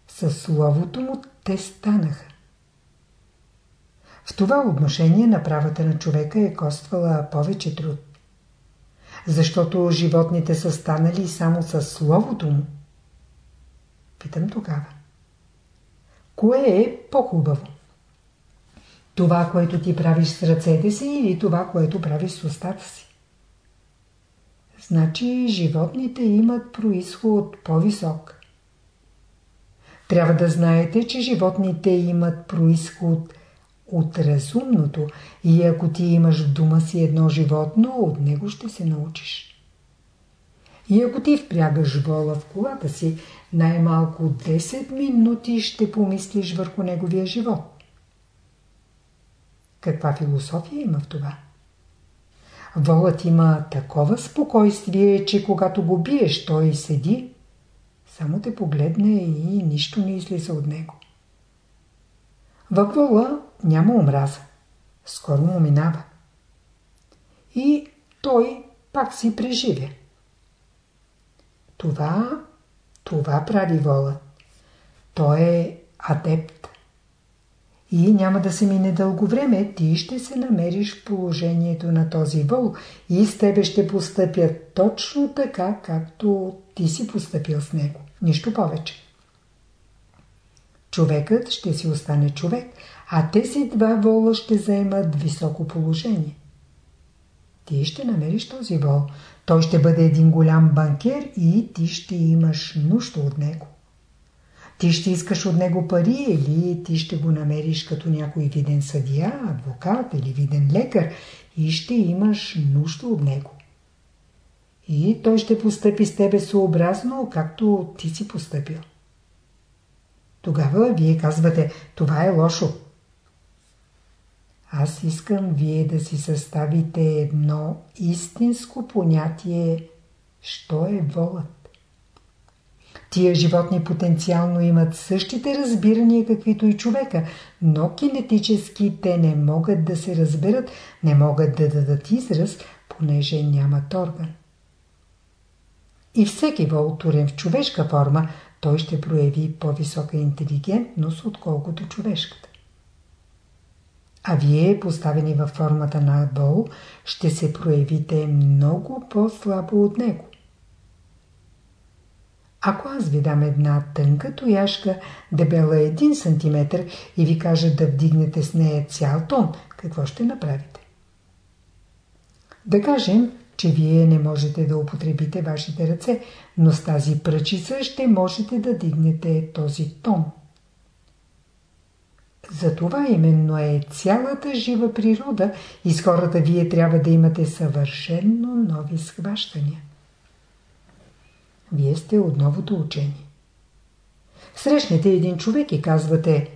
Със словото му те станаха. В това отношение направата на човека е коствала повече труд. Защото животните са станали само със словото му. Питам тогава. Кое е по-хубаво? Това, което ти правиш с ръцете си или това, което правиш с устата си? Значи животните имат происход по-висок. Трябва да знаете, че животните имат происход от разумното и ако ти имаш в дома си едно животно, от него ще се научиш. И ако ти впрягаш вола в колата си, най-малко 10 минути ще помислиш върху неговия живот. Каква философия има в това? Волът има такова спокойствие, че когато го биеш, той седи, само те погледне и нищо не излиза от него. Във вола няма омраза. Скоро му минава. И той пак си преживе. Това, това прави волът. Той е адепт и няма да се мине дълго време, ти ще се намериш в положението на този вол и с тебе ще постъпят точно така, както ти си постъпил с него. Нищо повече. Човекът ще си остане човек, а тези два вола ще заемат високо положение. Ти ще намериш този вол. Той ще бъде един голям банкер и ти ще имаш нужда от него. Ти ще искаш от него пари или ти ще го намериш като някой виден съдия, адвокат или виден лекар и ще имаш нужда от него. И той ще постъпи с тебе съобразно, както ти си постъпил. Тогава вие казвате, това е лошо. Аз искам вие да си съставите едно истинско понятие, що е волът. Тия животни потенциално имат същите разбирания, каквито и човека, но кинетически те не могат да се разберат, не могат да дадат израз, понеже нямат орган. И всеки вълтурен в човешка форма, той ще прояви по-висока интелигентност, отколкото човешката. А вие, поставени във формата на бол, ще се проявите много по-слабо от него. Ако аз ви дам една тънка тояшка, дебела 1 см и ви кажа да вдигнете с нея цял тон, какво ще направите? Да кажем, че вие не можете да употребите вашите ръце, но с тази пръчица ще можете да дигнете този тон. Затова именно е цялата жива природа и с хората вие трябва да имате съвършенно нови схващания. Вие сте от новото учение. Срещнете един човек и казвате,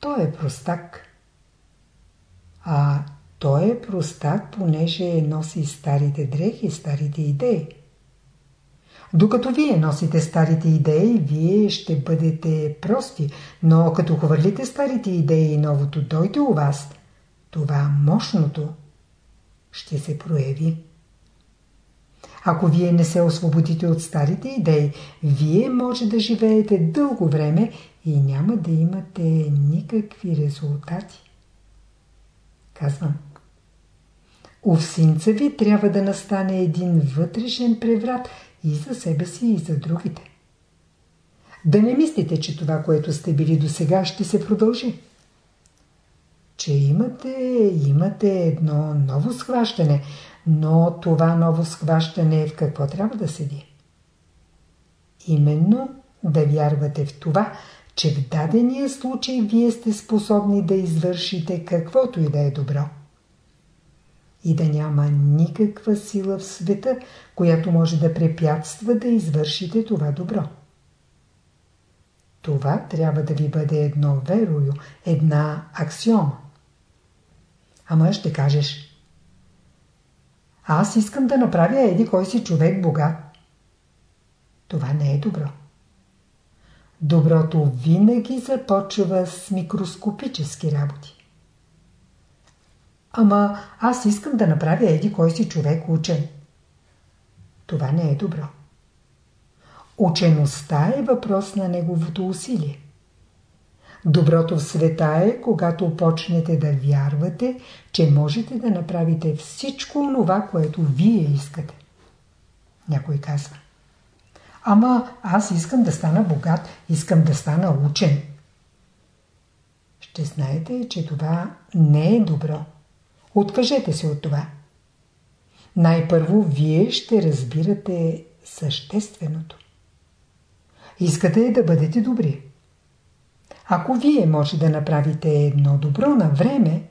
той е простак. А той е простак, понеже носи старите дрехи, старите идеи. Докато вие носите старите идеи, вие ще бъдете прости, но като хвърлите старите идеи и новото дойде у вас, това мощното ще се прояви. Ако вие не се освободите от старите идеи, вие може да живеете дълго време и няма да имате никакви резултати. Казвам. У синца ви трябва да настане един вътрешен преврат и за себе си, и за другите. Да не мислите, че това, което сте били до сега, ще се продължи. Че имате, имате едно ново схващане, но това ново схващане в какво трябва да седи? Именно да вярвате в това, че в дадения случай вие сте способни да извършите каквото и да е добро. И да няма никаква сила в света, която може да препятства да извършите това добро. Това трябва да ви бъде едно верою, една аксиома. Ама ще кажеш, аз искам да направя еди кой си човек богат. Това не е добро. Доброто винаги започва с микроскопически работи. Ама аз искам да направя еди кой си човек учен. Това не е добро. Учеността е въпрос на неговото усилие. Доброто в света е, когато почнете да вярвате, че можете да направите всичко това, което вие искате. Някой казва. Ама аз искам да стана богат, искам да стана учен. Ще знаете, че това не е добро. Откажете се от това. Най-първо вие ще разбирате същественото. Искате да бъдете добри. Ако вие може да направите едно добро на време,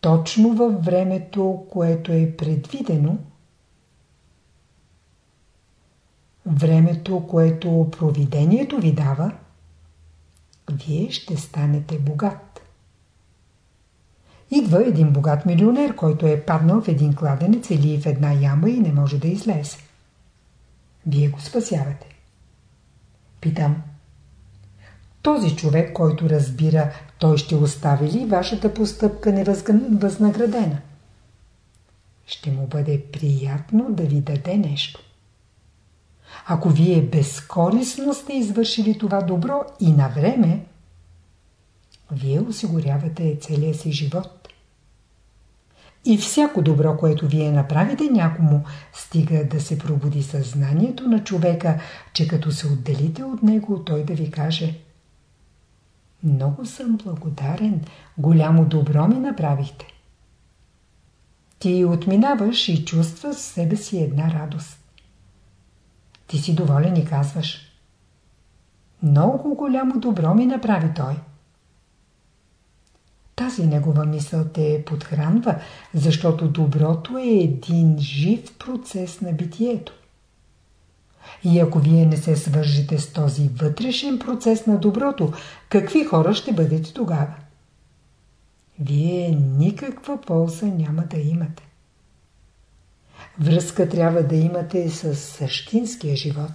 точно във времето, което е предвидено, времето, което провидението ви дава, вие ще станете богат. Идва един богат милионер, който е паднал в един кладенец или в една яма и не може да излезе. Вие го спасявате. Питам, този човек, който разбира, той ще остави ли вашата постъпка невъзнаградена? Ще му бъде приятно да ви даде нещо. Ако вие безкорисно сте извършили това добро и на време, вие осигурявате целия си живот. И всяко добро, което вие направите някому, стига да се пробуди съзнанието на човека, че като се отделите от него, той да ви каже Много съм благодарен, голямо добро ми направихте. Ти отминаваш и чувстваш в себе си една радост. Ти си доволен и казваш Много голямо добро ми направи той. Тази негова мисъл те подхранва, защото доброто е един жив процес на битието. И ако вие не се свържете с този вътрешен процес на доброто, какви хора ще бъдете тогава? Вие никаква полза няма да имате. Връзка трябва да имате с същинския живот.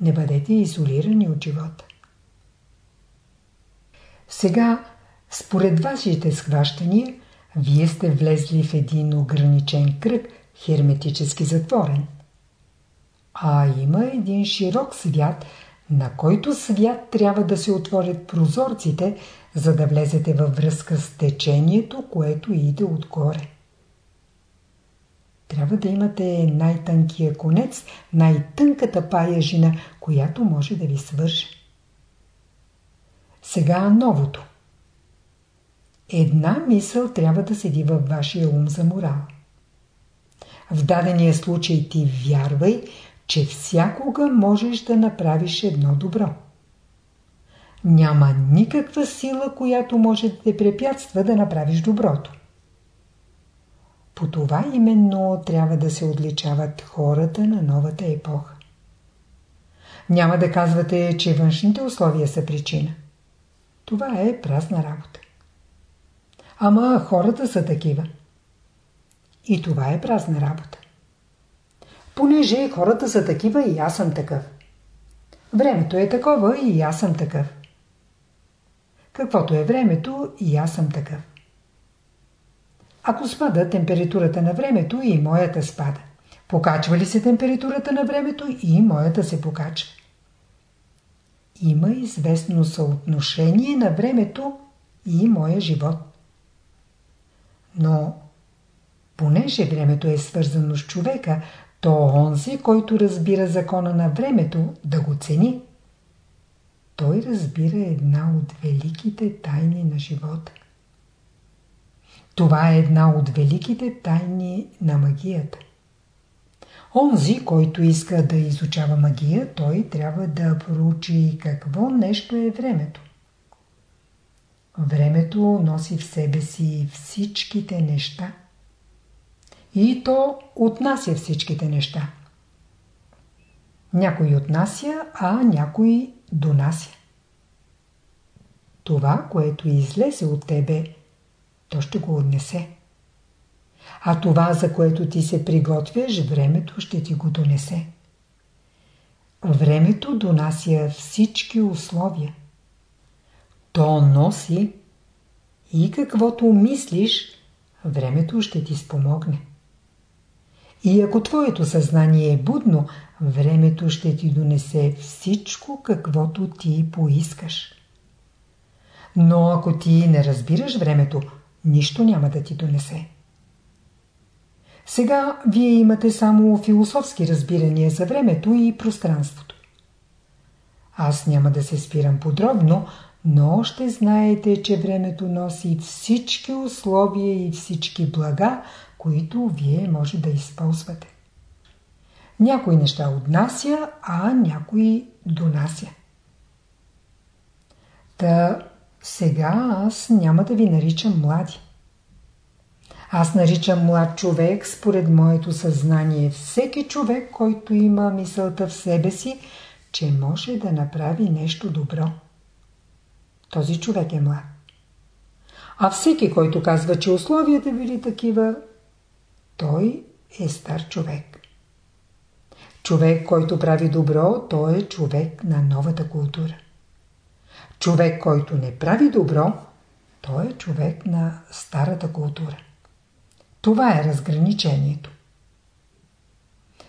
Не бъдете изолирани от живота. Сега, според вашите схващания, вие сте влезли в един ограничен кръг, херметически затворен. А има един широк свят, на който свят трябва да се отворят прозорците, за да влезете във връзка с течението, което иде отгоре. Трябва да имате най-тънкия конец, най-тънката паяжина, която може да ви свърши. Сега новото. Една мисъл трябва да седи във вашия ум за морал. В дадения случай ти вярвай, че всякога можеш да направиш едно добро. Няма никаква сила, която може да те препятства да направиш доброто. По това именно трябва да се отличават хората на новата епоха. Няма да казвате, че външните условия са причина. Това е празна работа. Ама хората са такива. И това е празна работа. Понеже хората са такива и аз съм такъв. Времето е такова и аз съм такъв. Каквото е времето и аз съм такъв. Ако спада температурата на времето и моята спада. Покачва ли се температурата на времето и моята се покачва. Има известно съотношение на времето и моя живот. Но, понеже времето е свързано с човека, то онзи, който разбира закона на времето, да го цени, той разбира една от великите тайни на живота. Това е една от великите тайни на магията. Онзи, който иска да изучава магия, той трябва да проучи какво нещо е времето. Времето носи в себе си всичките неща. И то отнася всичките неща. Някой отнася, а някой донася. Това, което излезе от тебе, то ще го отнесе. А това, за което ти се приготвяш, времето ще ти го донесе. Времето донася всички условия. То носи и каквото мислиш, времето ще ти спомогне. И ако твоето съзнание е будно, времето ще ти донесе всичко, каквото ти поискаш. Но ако ти не разбираш времето, нищо няма да ти донесе. Сега вие имате само философски разбирания за времето и пространството. Аз няма да се спирам подробно, но ще знаете, че времето носи всички условия и всички блага, които вие може да използвате. Някои неща отнася, а някои донася. Та сега аз няма да ви наричам млади. Аз наричам млад човек според моето съзнание всеки човек, който има мисълта в себе си, че може да направи нещо добро. Този човек е млад. А всеки, който казва, че условията били такива, той е стар човек. Човек, който прави добро, той е човек на новата култура. Човек, който не прави добро, той е човек на старата култура. Това е разграничението.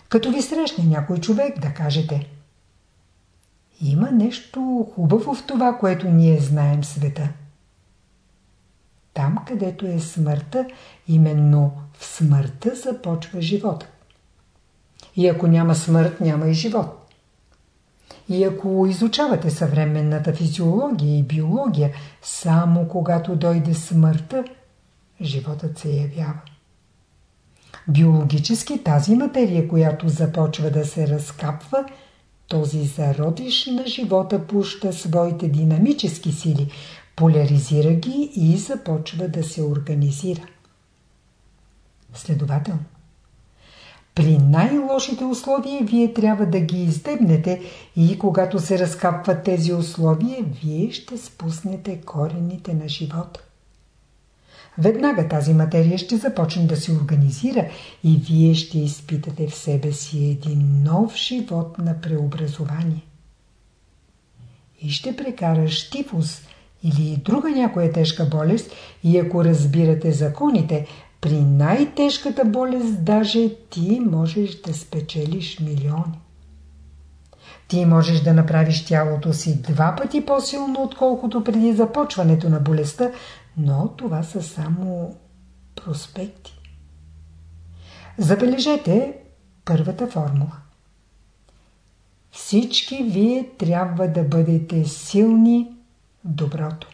Като ви срещне някой човек, да кажете Има нещо хубаво в това, което ние знаем света. Там, където е смъртта, именно в смъртта започва живота. И ако няма смърт, няма и живот. И ако изучавате съвременната физиология и биология, само когато дойде смъртта, животът се явява. Биологически тази материя, която започва да се разкапва, този зародиш на живота пуща своите динамически сили, поляризира ги и започва да се организира. Следователно, при най-лошите условия вие трябва да ги издебнете и когато се разкапват тези условия, вие ще спуснете корените на живота. веднага тази материя ще започне да се организира и вие ще изпитате в себе си един нов живот на преобразование. И ще прекараш тифус или друга някоя тежка болест и ако разбирате законите, при най-тежката болест даже ти можеш да спечелиш милиони. Ти можеш да направиш тялото си два пъти по-силно, отколкото преди започването на болестта, но това са само проспекти. Забележете първата формула. Всички вие трябва да бъдете силни в доброто.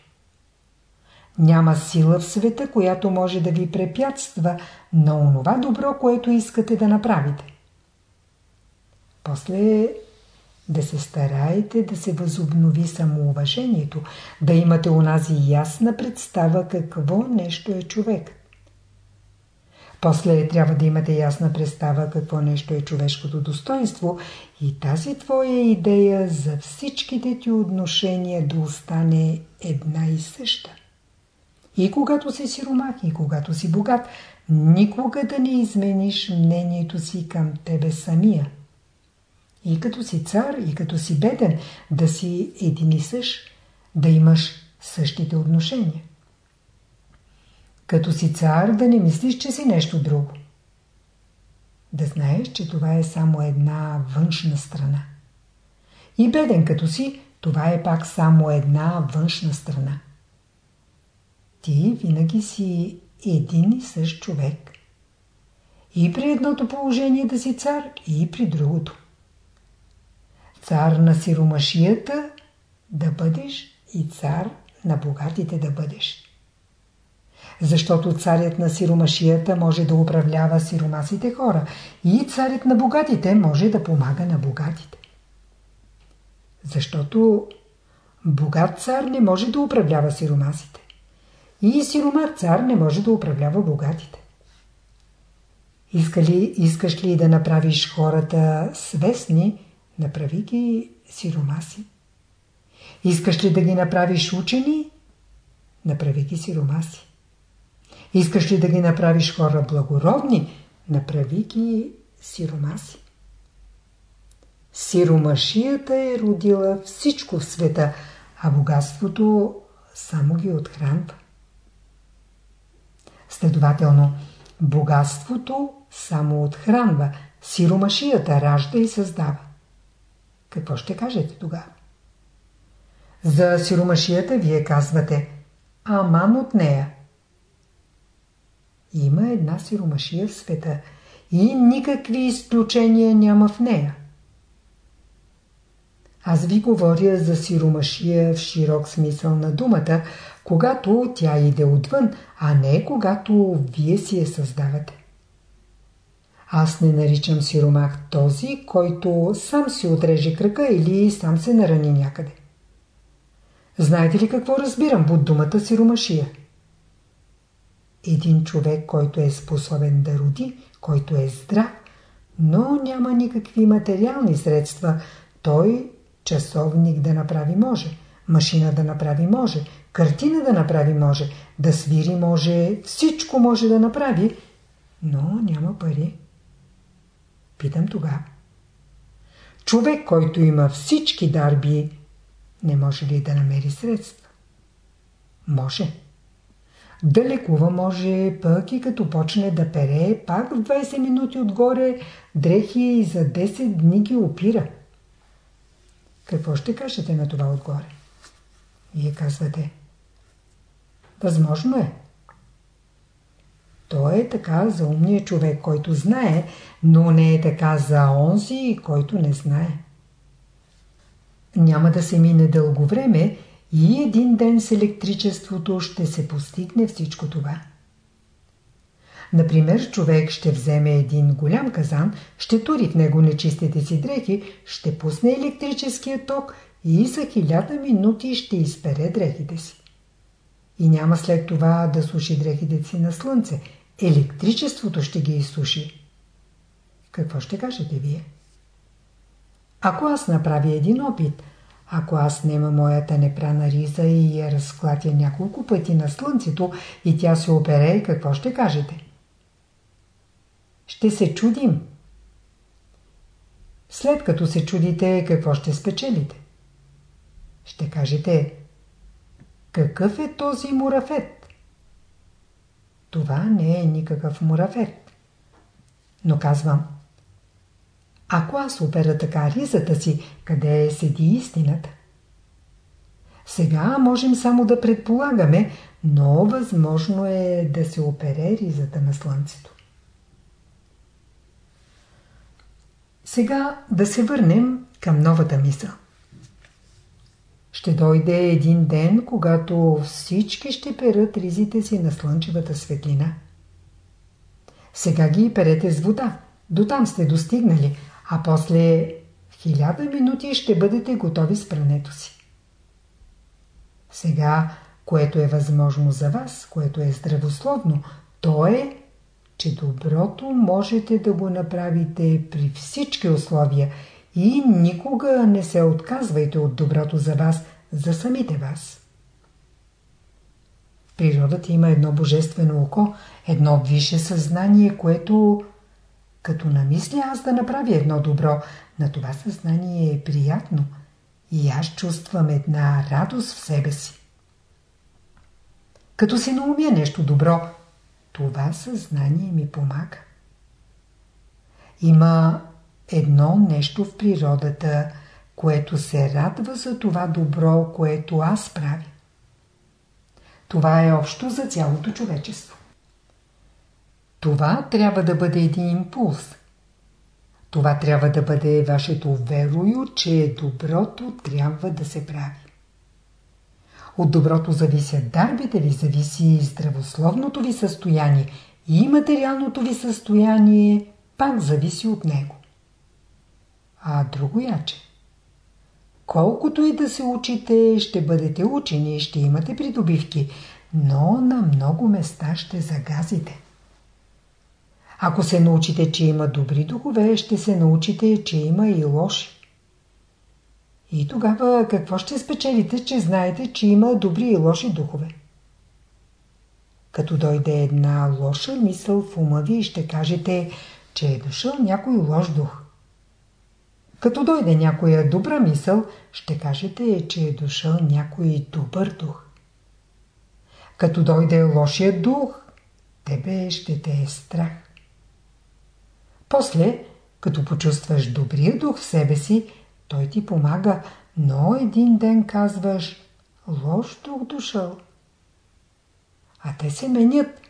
Няма сила в света, която може да ви препятства на онова добро, което искате да направите. После да се стараете да се възобнови самоуважението, да имате онази ясна представа какво нещо е човек. После трябва да имате ясна представа какво нещо е човешкото достоинство и тази твоя идея за всичките ти отношения да остане една и съща. И когато си сиромах, и когато си богат, никога да не измениш мнението си към тебе самия. И като си цар, и като си беден, да си един и същ, да имаш същите отношения. Като си цар, да не мислиш, че си нещо друго. Да знаеш, че това е само една външна страна. И беден като си, това е пак само една външна страна. Ти винаги си един и същ човек. И при едното положение да си цар, и при другото. Цар на сиромашията да бъдеш и цар на богатите да бъдеш. Защото царят на сиромашията може да управлява сиромасите хора и царят на богатите може да помага на богатите. Защото богат цар не може да управлява сиромасите. И сиромат цар не може да управлява богатите. Иска ли, искаш ли да направиш хората свестни, направи ги сиромаси. Искаш ли да ги направиш учени, направи ги сиромаси. Искаш ли да ги направиш хора благородни, направи ги сиромаси. Сиромашията е родила всичко в света, а богатството само ги отхранва. Следователно, богатството само отхранва, сиромашията ражда и създава. Какво ще кажете тогава? За сиромашията вие казвате Аман от нея. Има една сиромашия в света и никакви изключения няма в нея. Аз ви говоря за сиромашия в широк смисъл на думата, когато тя иде отвън, а не когато вие си я създавате. Аз не наричам сиромах този, който сам си отреже крака или сам се нарани някъде. Знаете ли какво разбирам под думата сиромашия? Един човек, който е способен да роди, който е здрав, но няма никакви материални средства, той часовник да направи може, машина да направи може, картина да направи може, да свири може, всичко може да направи, но няма пари. Питам тогава. Човек, който има всички дарби, не може ли да намери средства? Може. Да лекува може, пък и като почне да пере, пак в 20 минути отгоре дрехи и за 10 дни ги опира. Какво ще кажете на това отгоре? Вие казвате. Възможно е. Той е така за умния човек, който знае, но не е така за онзи, който не знае. Няма да се мине дълго време и един ден с електричеството ще се постигне всичко това. Например, човек ще вземе един голям казан, ще тури в него нечистите си дрехи, ще пусне електрическия ток и за хиляда минути ще изпере дрехите си. И няма след това да суши дрехите си на слънце. Електричеството ще ги изсуши. Какво ще кажете вие? Ако аз направя един опит, Ако аз нема моята непрана риза и я разклатя няколко пъти на слънцето и тя се опере, какво ще кажете? Ще се чудим. След като се чудите, какво ще спечелите? Ще кажете, какъв е този мурафет? Това не е никакъв мурафет. Но казвам, ако аз опера така ризата си, къде седи истината? Сега можем само да предполагаме, но възможно е да се опере ризата на слънцето. Сега да се върнем към новата мисъл. Ще дойде един ден, когато всички ще перат ризите си на слънчевата светлина. Сега ги перете с вода. До там сте достигнали, а после хиляда минути ще бъдете готови с прането си. Сега, което е възможно за вас, което е здравословно, то е, че доброто можете да го направите при всички условия и никога не се отказвайте от доброто за вас, за самите вас. Природата има едно божествено око, едно висше съзнание, което като намисля аз да направя едно добро, на това съзнание е приятно и аз чувствам една радост в себе си. Като се наумя нещо добро, това съзнание ми помага. Има едно нещо в природата, което се радва за това добро, което аз правя. Това е общо за цялото човечество. Това трябва да бъде един импулс. Това трябва да бъде вашето верою, че доброто трябва да се прави. От доброто зависят дарбите ви, зависи и здравословното ви състояние и материалното ви състояние пак зависи от него. А друго яче. Колкото и да се учите, ще бъдете учени, ще имате придобивки, но на много места ще загазите. Ако се научите, че има добри духове, ще се научите, че има и лоши. И тогава какво ще спечелите, че знаете, че има добри и лоши духове? Като дойде една лоша мисъл в ума ви, ще кажете, че е дошъл някой лош дух. Като дойде някоя добра мисъл, ще кажете, че е дошъл някой добър дух. Като дойде лошия дух, тебе ще те е страх. После, като почувстваш добрия дух в себе си, той ти помага, но един ден казваш лош дух дошъл. А те се менят.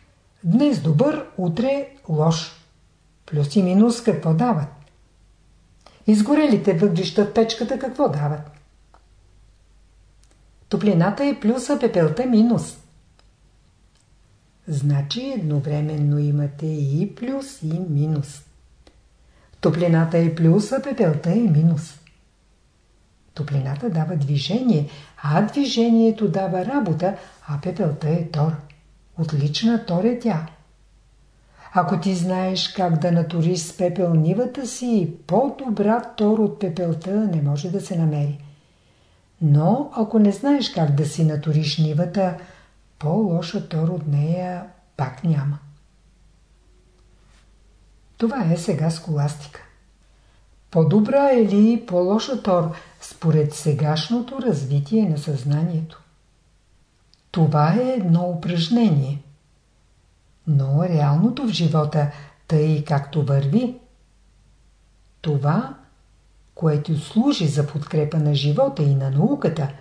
Днес добър, утре лош. Плюс и минус какво дават? Изгорелите въглища в печката какво дават? Топлината е плюс, а пепелта минус. Значи едновременно имате и плюс, и минус. Топлината е плюс, а пепелта е минус. Топлината дава движение, а движението дава работа, а пепелта е тор. Отлична тор е тя. Ако ти знаеш как да натуриш с пепел нивата си, по-добра тор от пепелта не може да се намери. Но ако не знаеш как да си натуриш нивата, по-лоша тор от нея пак няма. Това е сега схоластика. По-добра е ли по-лоша тор според сегашното развитие на съзнанието? Това е едно упражнение. Но реалното в живота, тъй както върви, това, което служи за подкрепа на живота и на науката,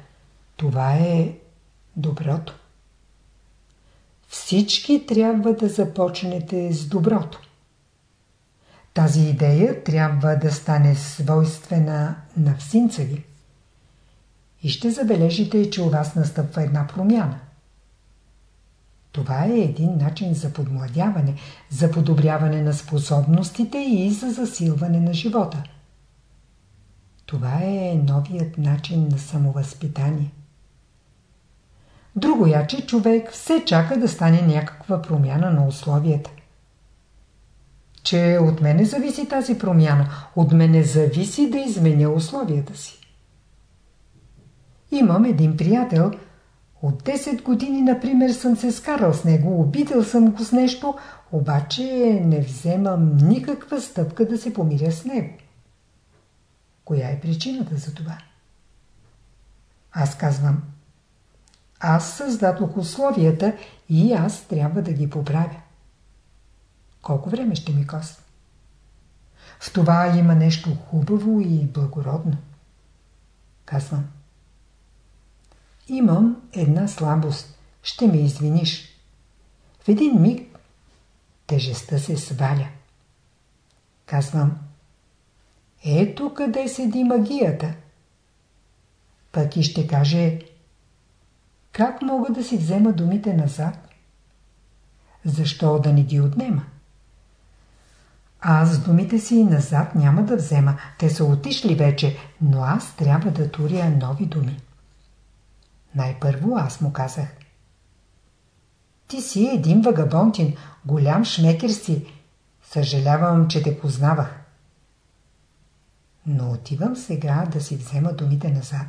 това е доброто. Всички трябва да започнете с доброто. Тази идея трябва да стане свойствена на всинца ви. И ще забележите, че у вас настъпва една промяна. Това е един начин за подмладяване, за подобряване на способностите и за засилване на живота. Това е новият начин на самовъзпитание. Друго яче човек все чака да стане някаква промяна на условията че от мене зависи тази промяна. От мене зависи да изменя условията си. Имам един приятел. От 10 години, например, съм се скарал с него, обидел съм го с нещо, обаче не вземам никаква стъпка да се помиря с него. Коя е причината за това? Аз казвам. Аз създадох условията и аз трябва да ги поправя. Колко време ще ми коства? В това има нещо хубаво и благородно. Казвам. Имам една слабост. Ще ме извиниш. В един миг тежестта се сваля. Казвам. Ето къде седи магията. Пък и ще каже, как мога да си взема думите назад? Защо да не ги отнема? Аз думите си назад няма да взема, те са отишли вече, но аз трябва да туря нови думи. Най-първо аз му казах. Ти си един вагабонтин, голям шмекер си. Съжалявам, че те познавах. Но отивам сега да си взема думите назад.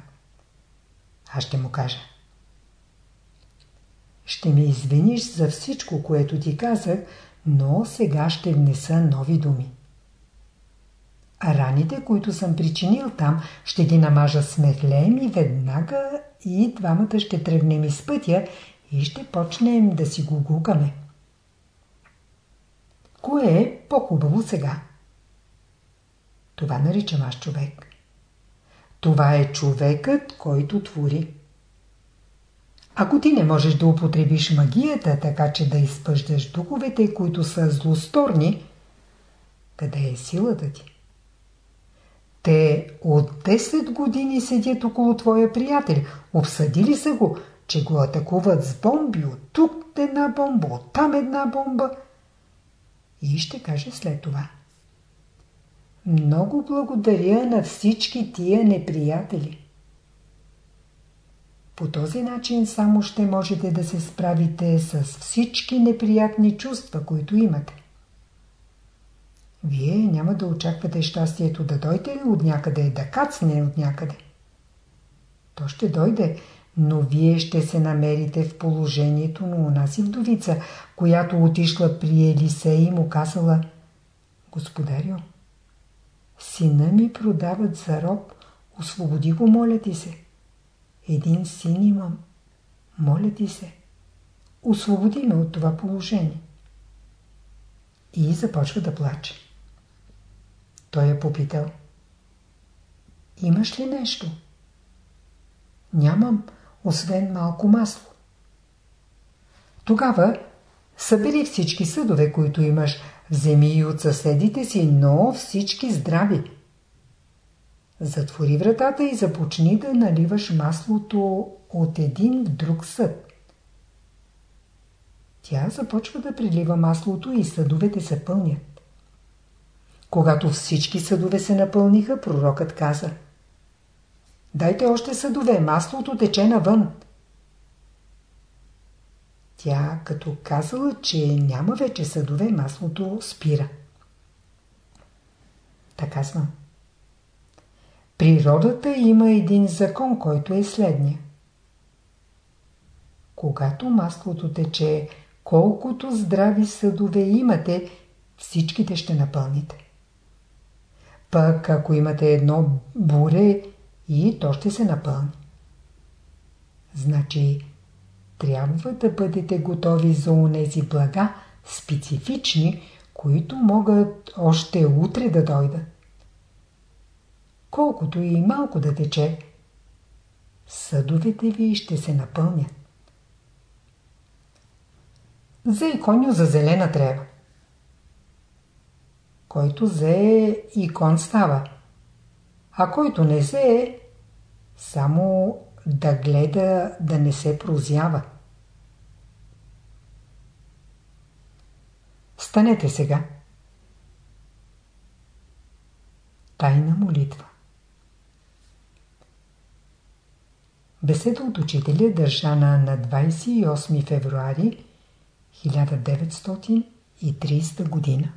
Аз ще му кажа. Ще ме извиниш за всичко, което ти казах, но сега ще внеса нови думи. А раните, които съм причинил там, ще ги намажа с метлем и веднага и двамата ще тръгнем из пътя и ще почнем да си го гукаме. Кое е по-хубаво сега? Това наричам аз човек. Това е човекът, който твори. Ако ти не можеш да употребиш магията, така че да изпъждаш духовете, които са злосторни, къде е силата ти? Те от 10 години седят около твоя приятел, обсъдили са го, че го атакуват с бомби, от тук една бомба, от там една бомба. И ще каже след това. Много благодаря на всички тия неприятели. По този начин само ще можете да се справите с всички неприятни чувства, които имате. Вие няма да очаквате щастието да дойде от някъде, да кацне от някъде. То ще дойде, но вие ще се намерите в положението на унаси вдовица, която отишла при Елисей и му казала Господарю, сина ми продават за роб, освободи го, моля ти се. Един син имам. Моля ти се. Освободи ме от това положение. И започва да плаче. Той е попитал. Имаш ли нещо? Нямам, освен малко масло. Тогава събери всички съдове, които имаш, вземи и от съседите си, но всички здрави. Затвори вратата и започни да наливаш маслото от един в друг съд. Тя започва да прилива маслото и съдовете се пълнят. Когато всички съдове се напълниха, пророкът каза Дайте още съдове, маслото тече навън. Тя, като казала, че няма вече съдове, маслото спира. Така казвам. Природата има един закон, който е следния. Когато маслото тече, колкото здрави съдове имате, всичките ще напълните. Пък ако имате едно буре, и то ще се напълни. Значи, трябва да бъдете готови за унези блага, специфични, които могат още утре да дойдат колкото и малко да тече, съдовете ви ще се напълнят. За иконю за зелена трева. Който зе икон става, а който не зе, само да гледа да не се прозява. Станете сега. Тайна молитва Беседа от учителя държана на 28 февруари 1930 година.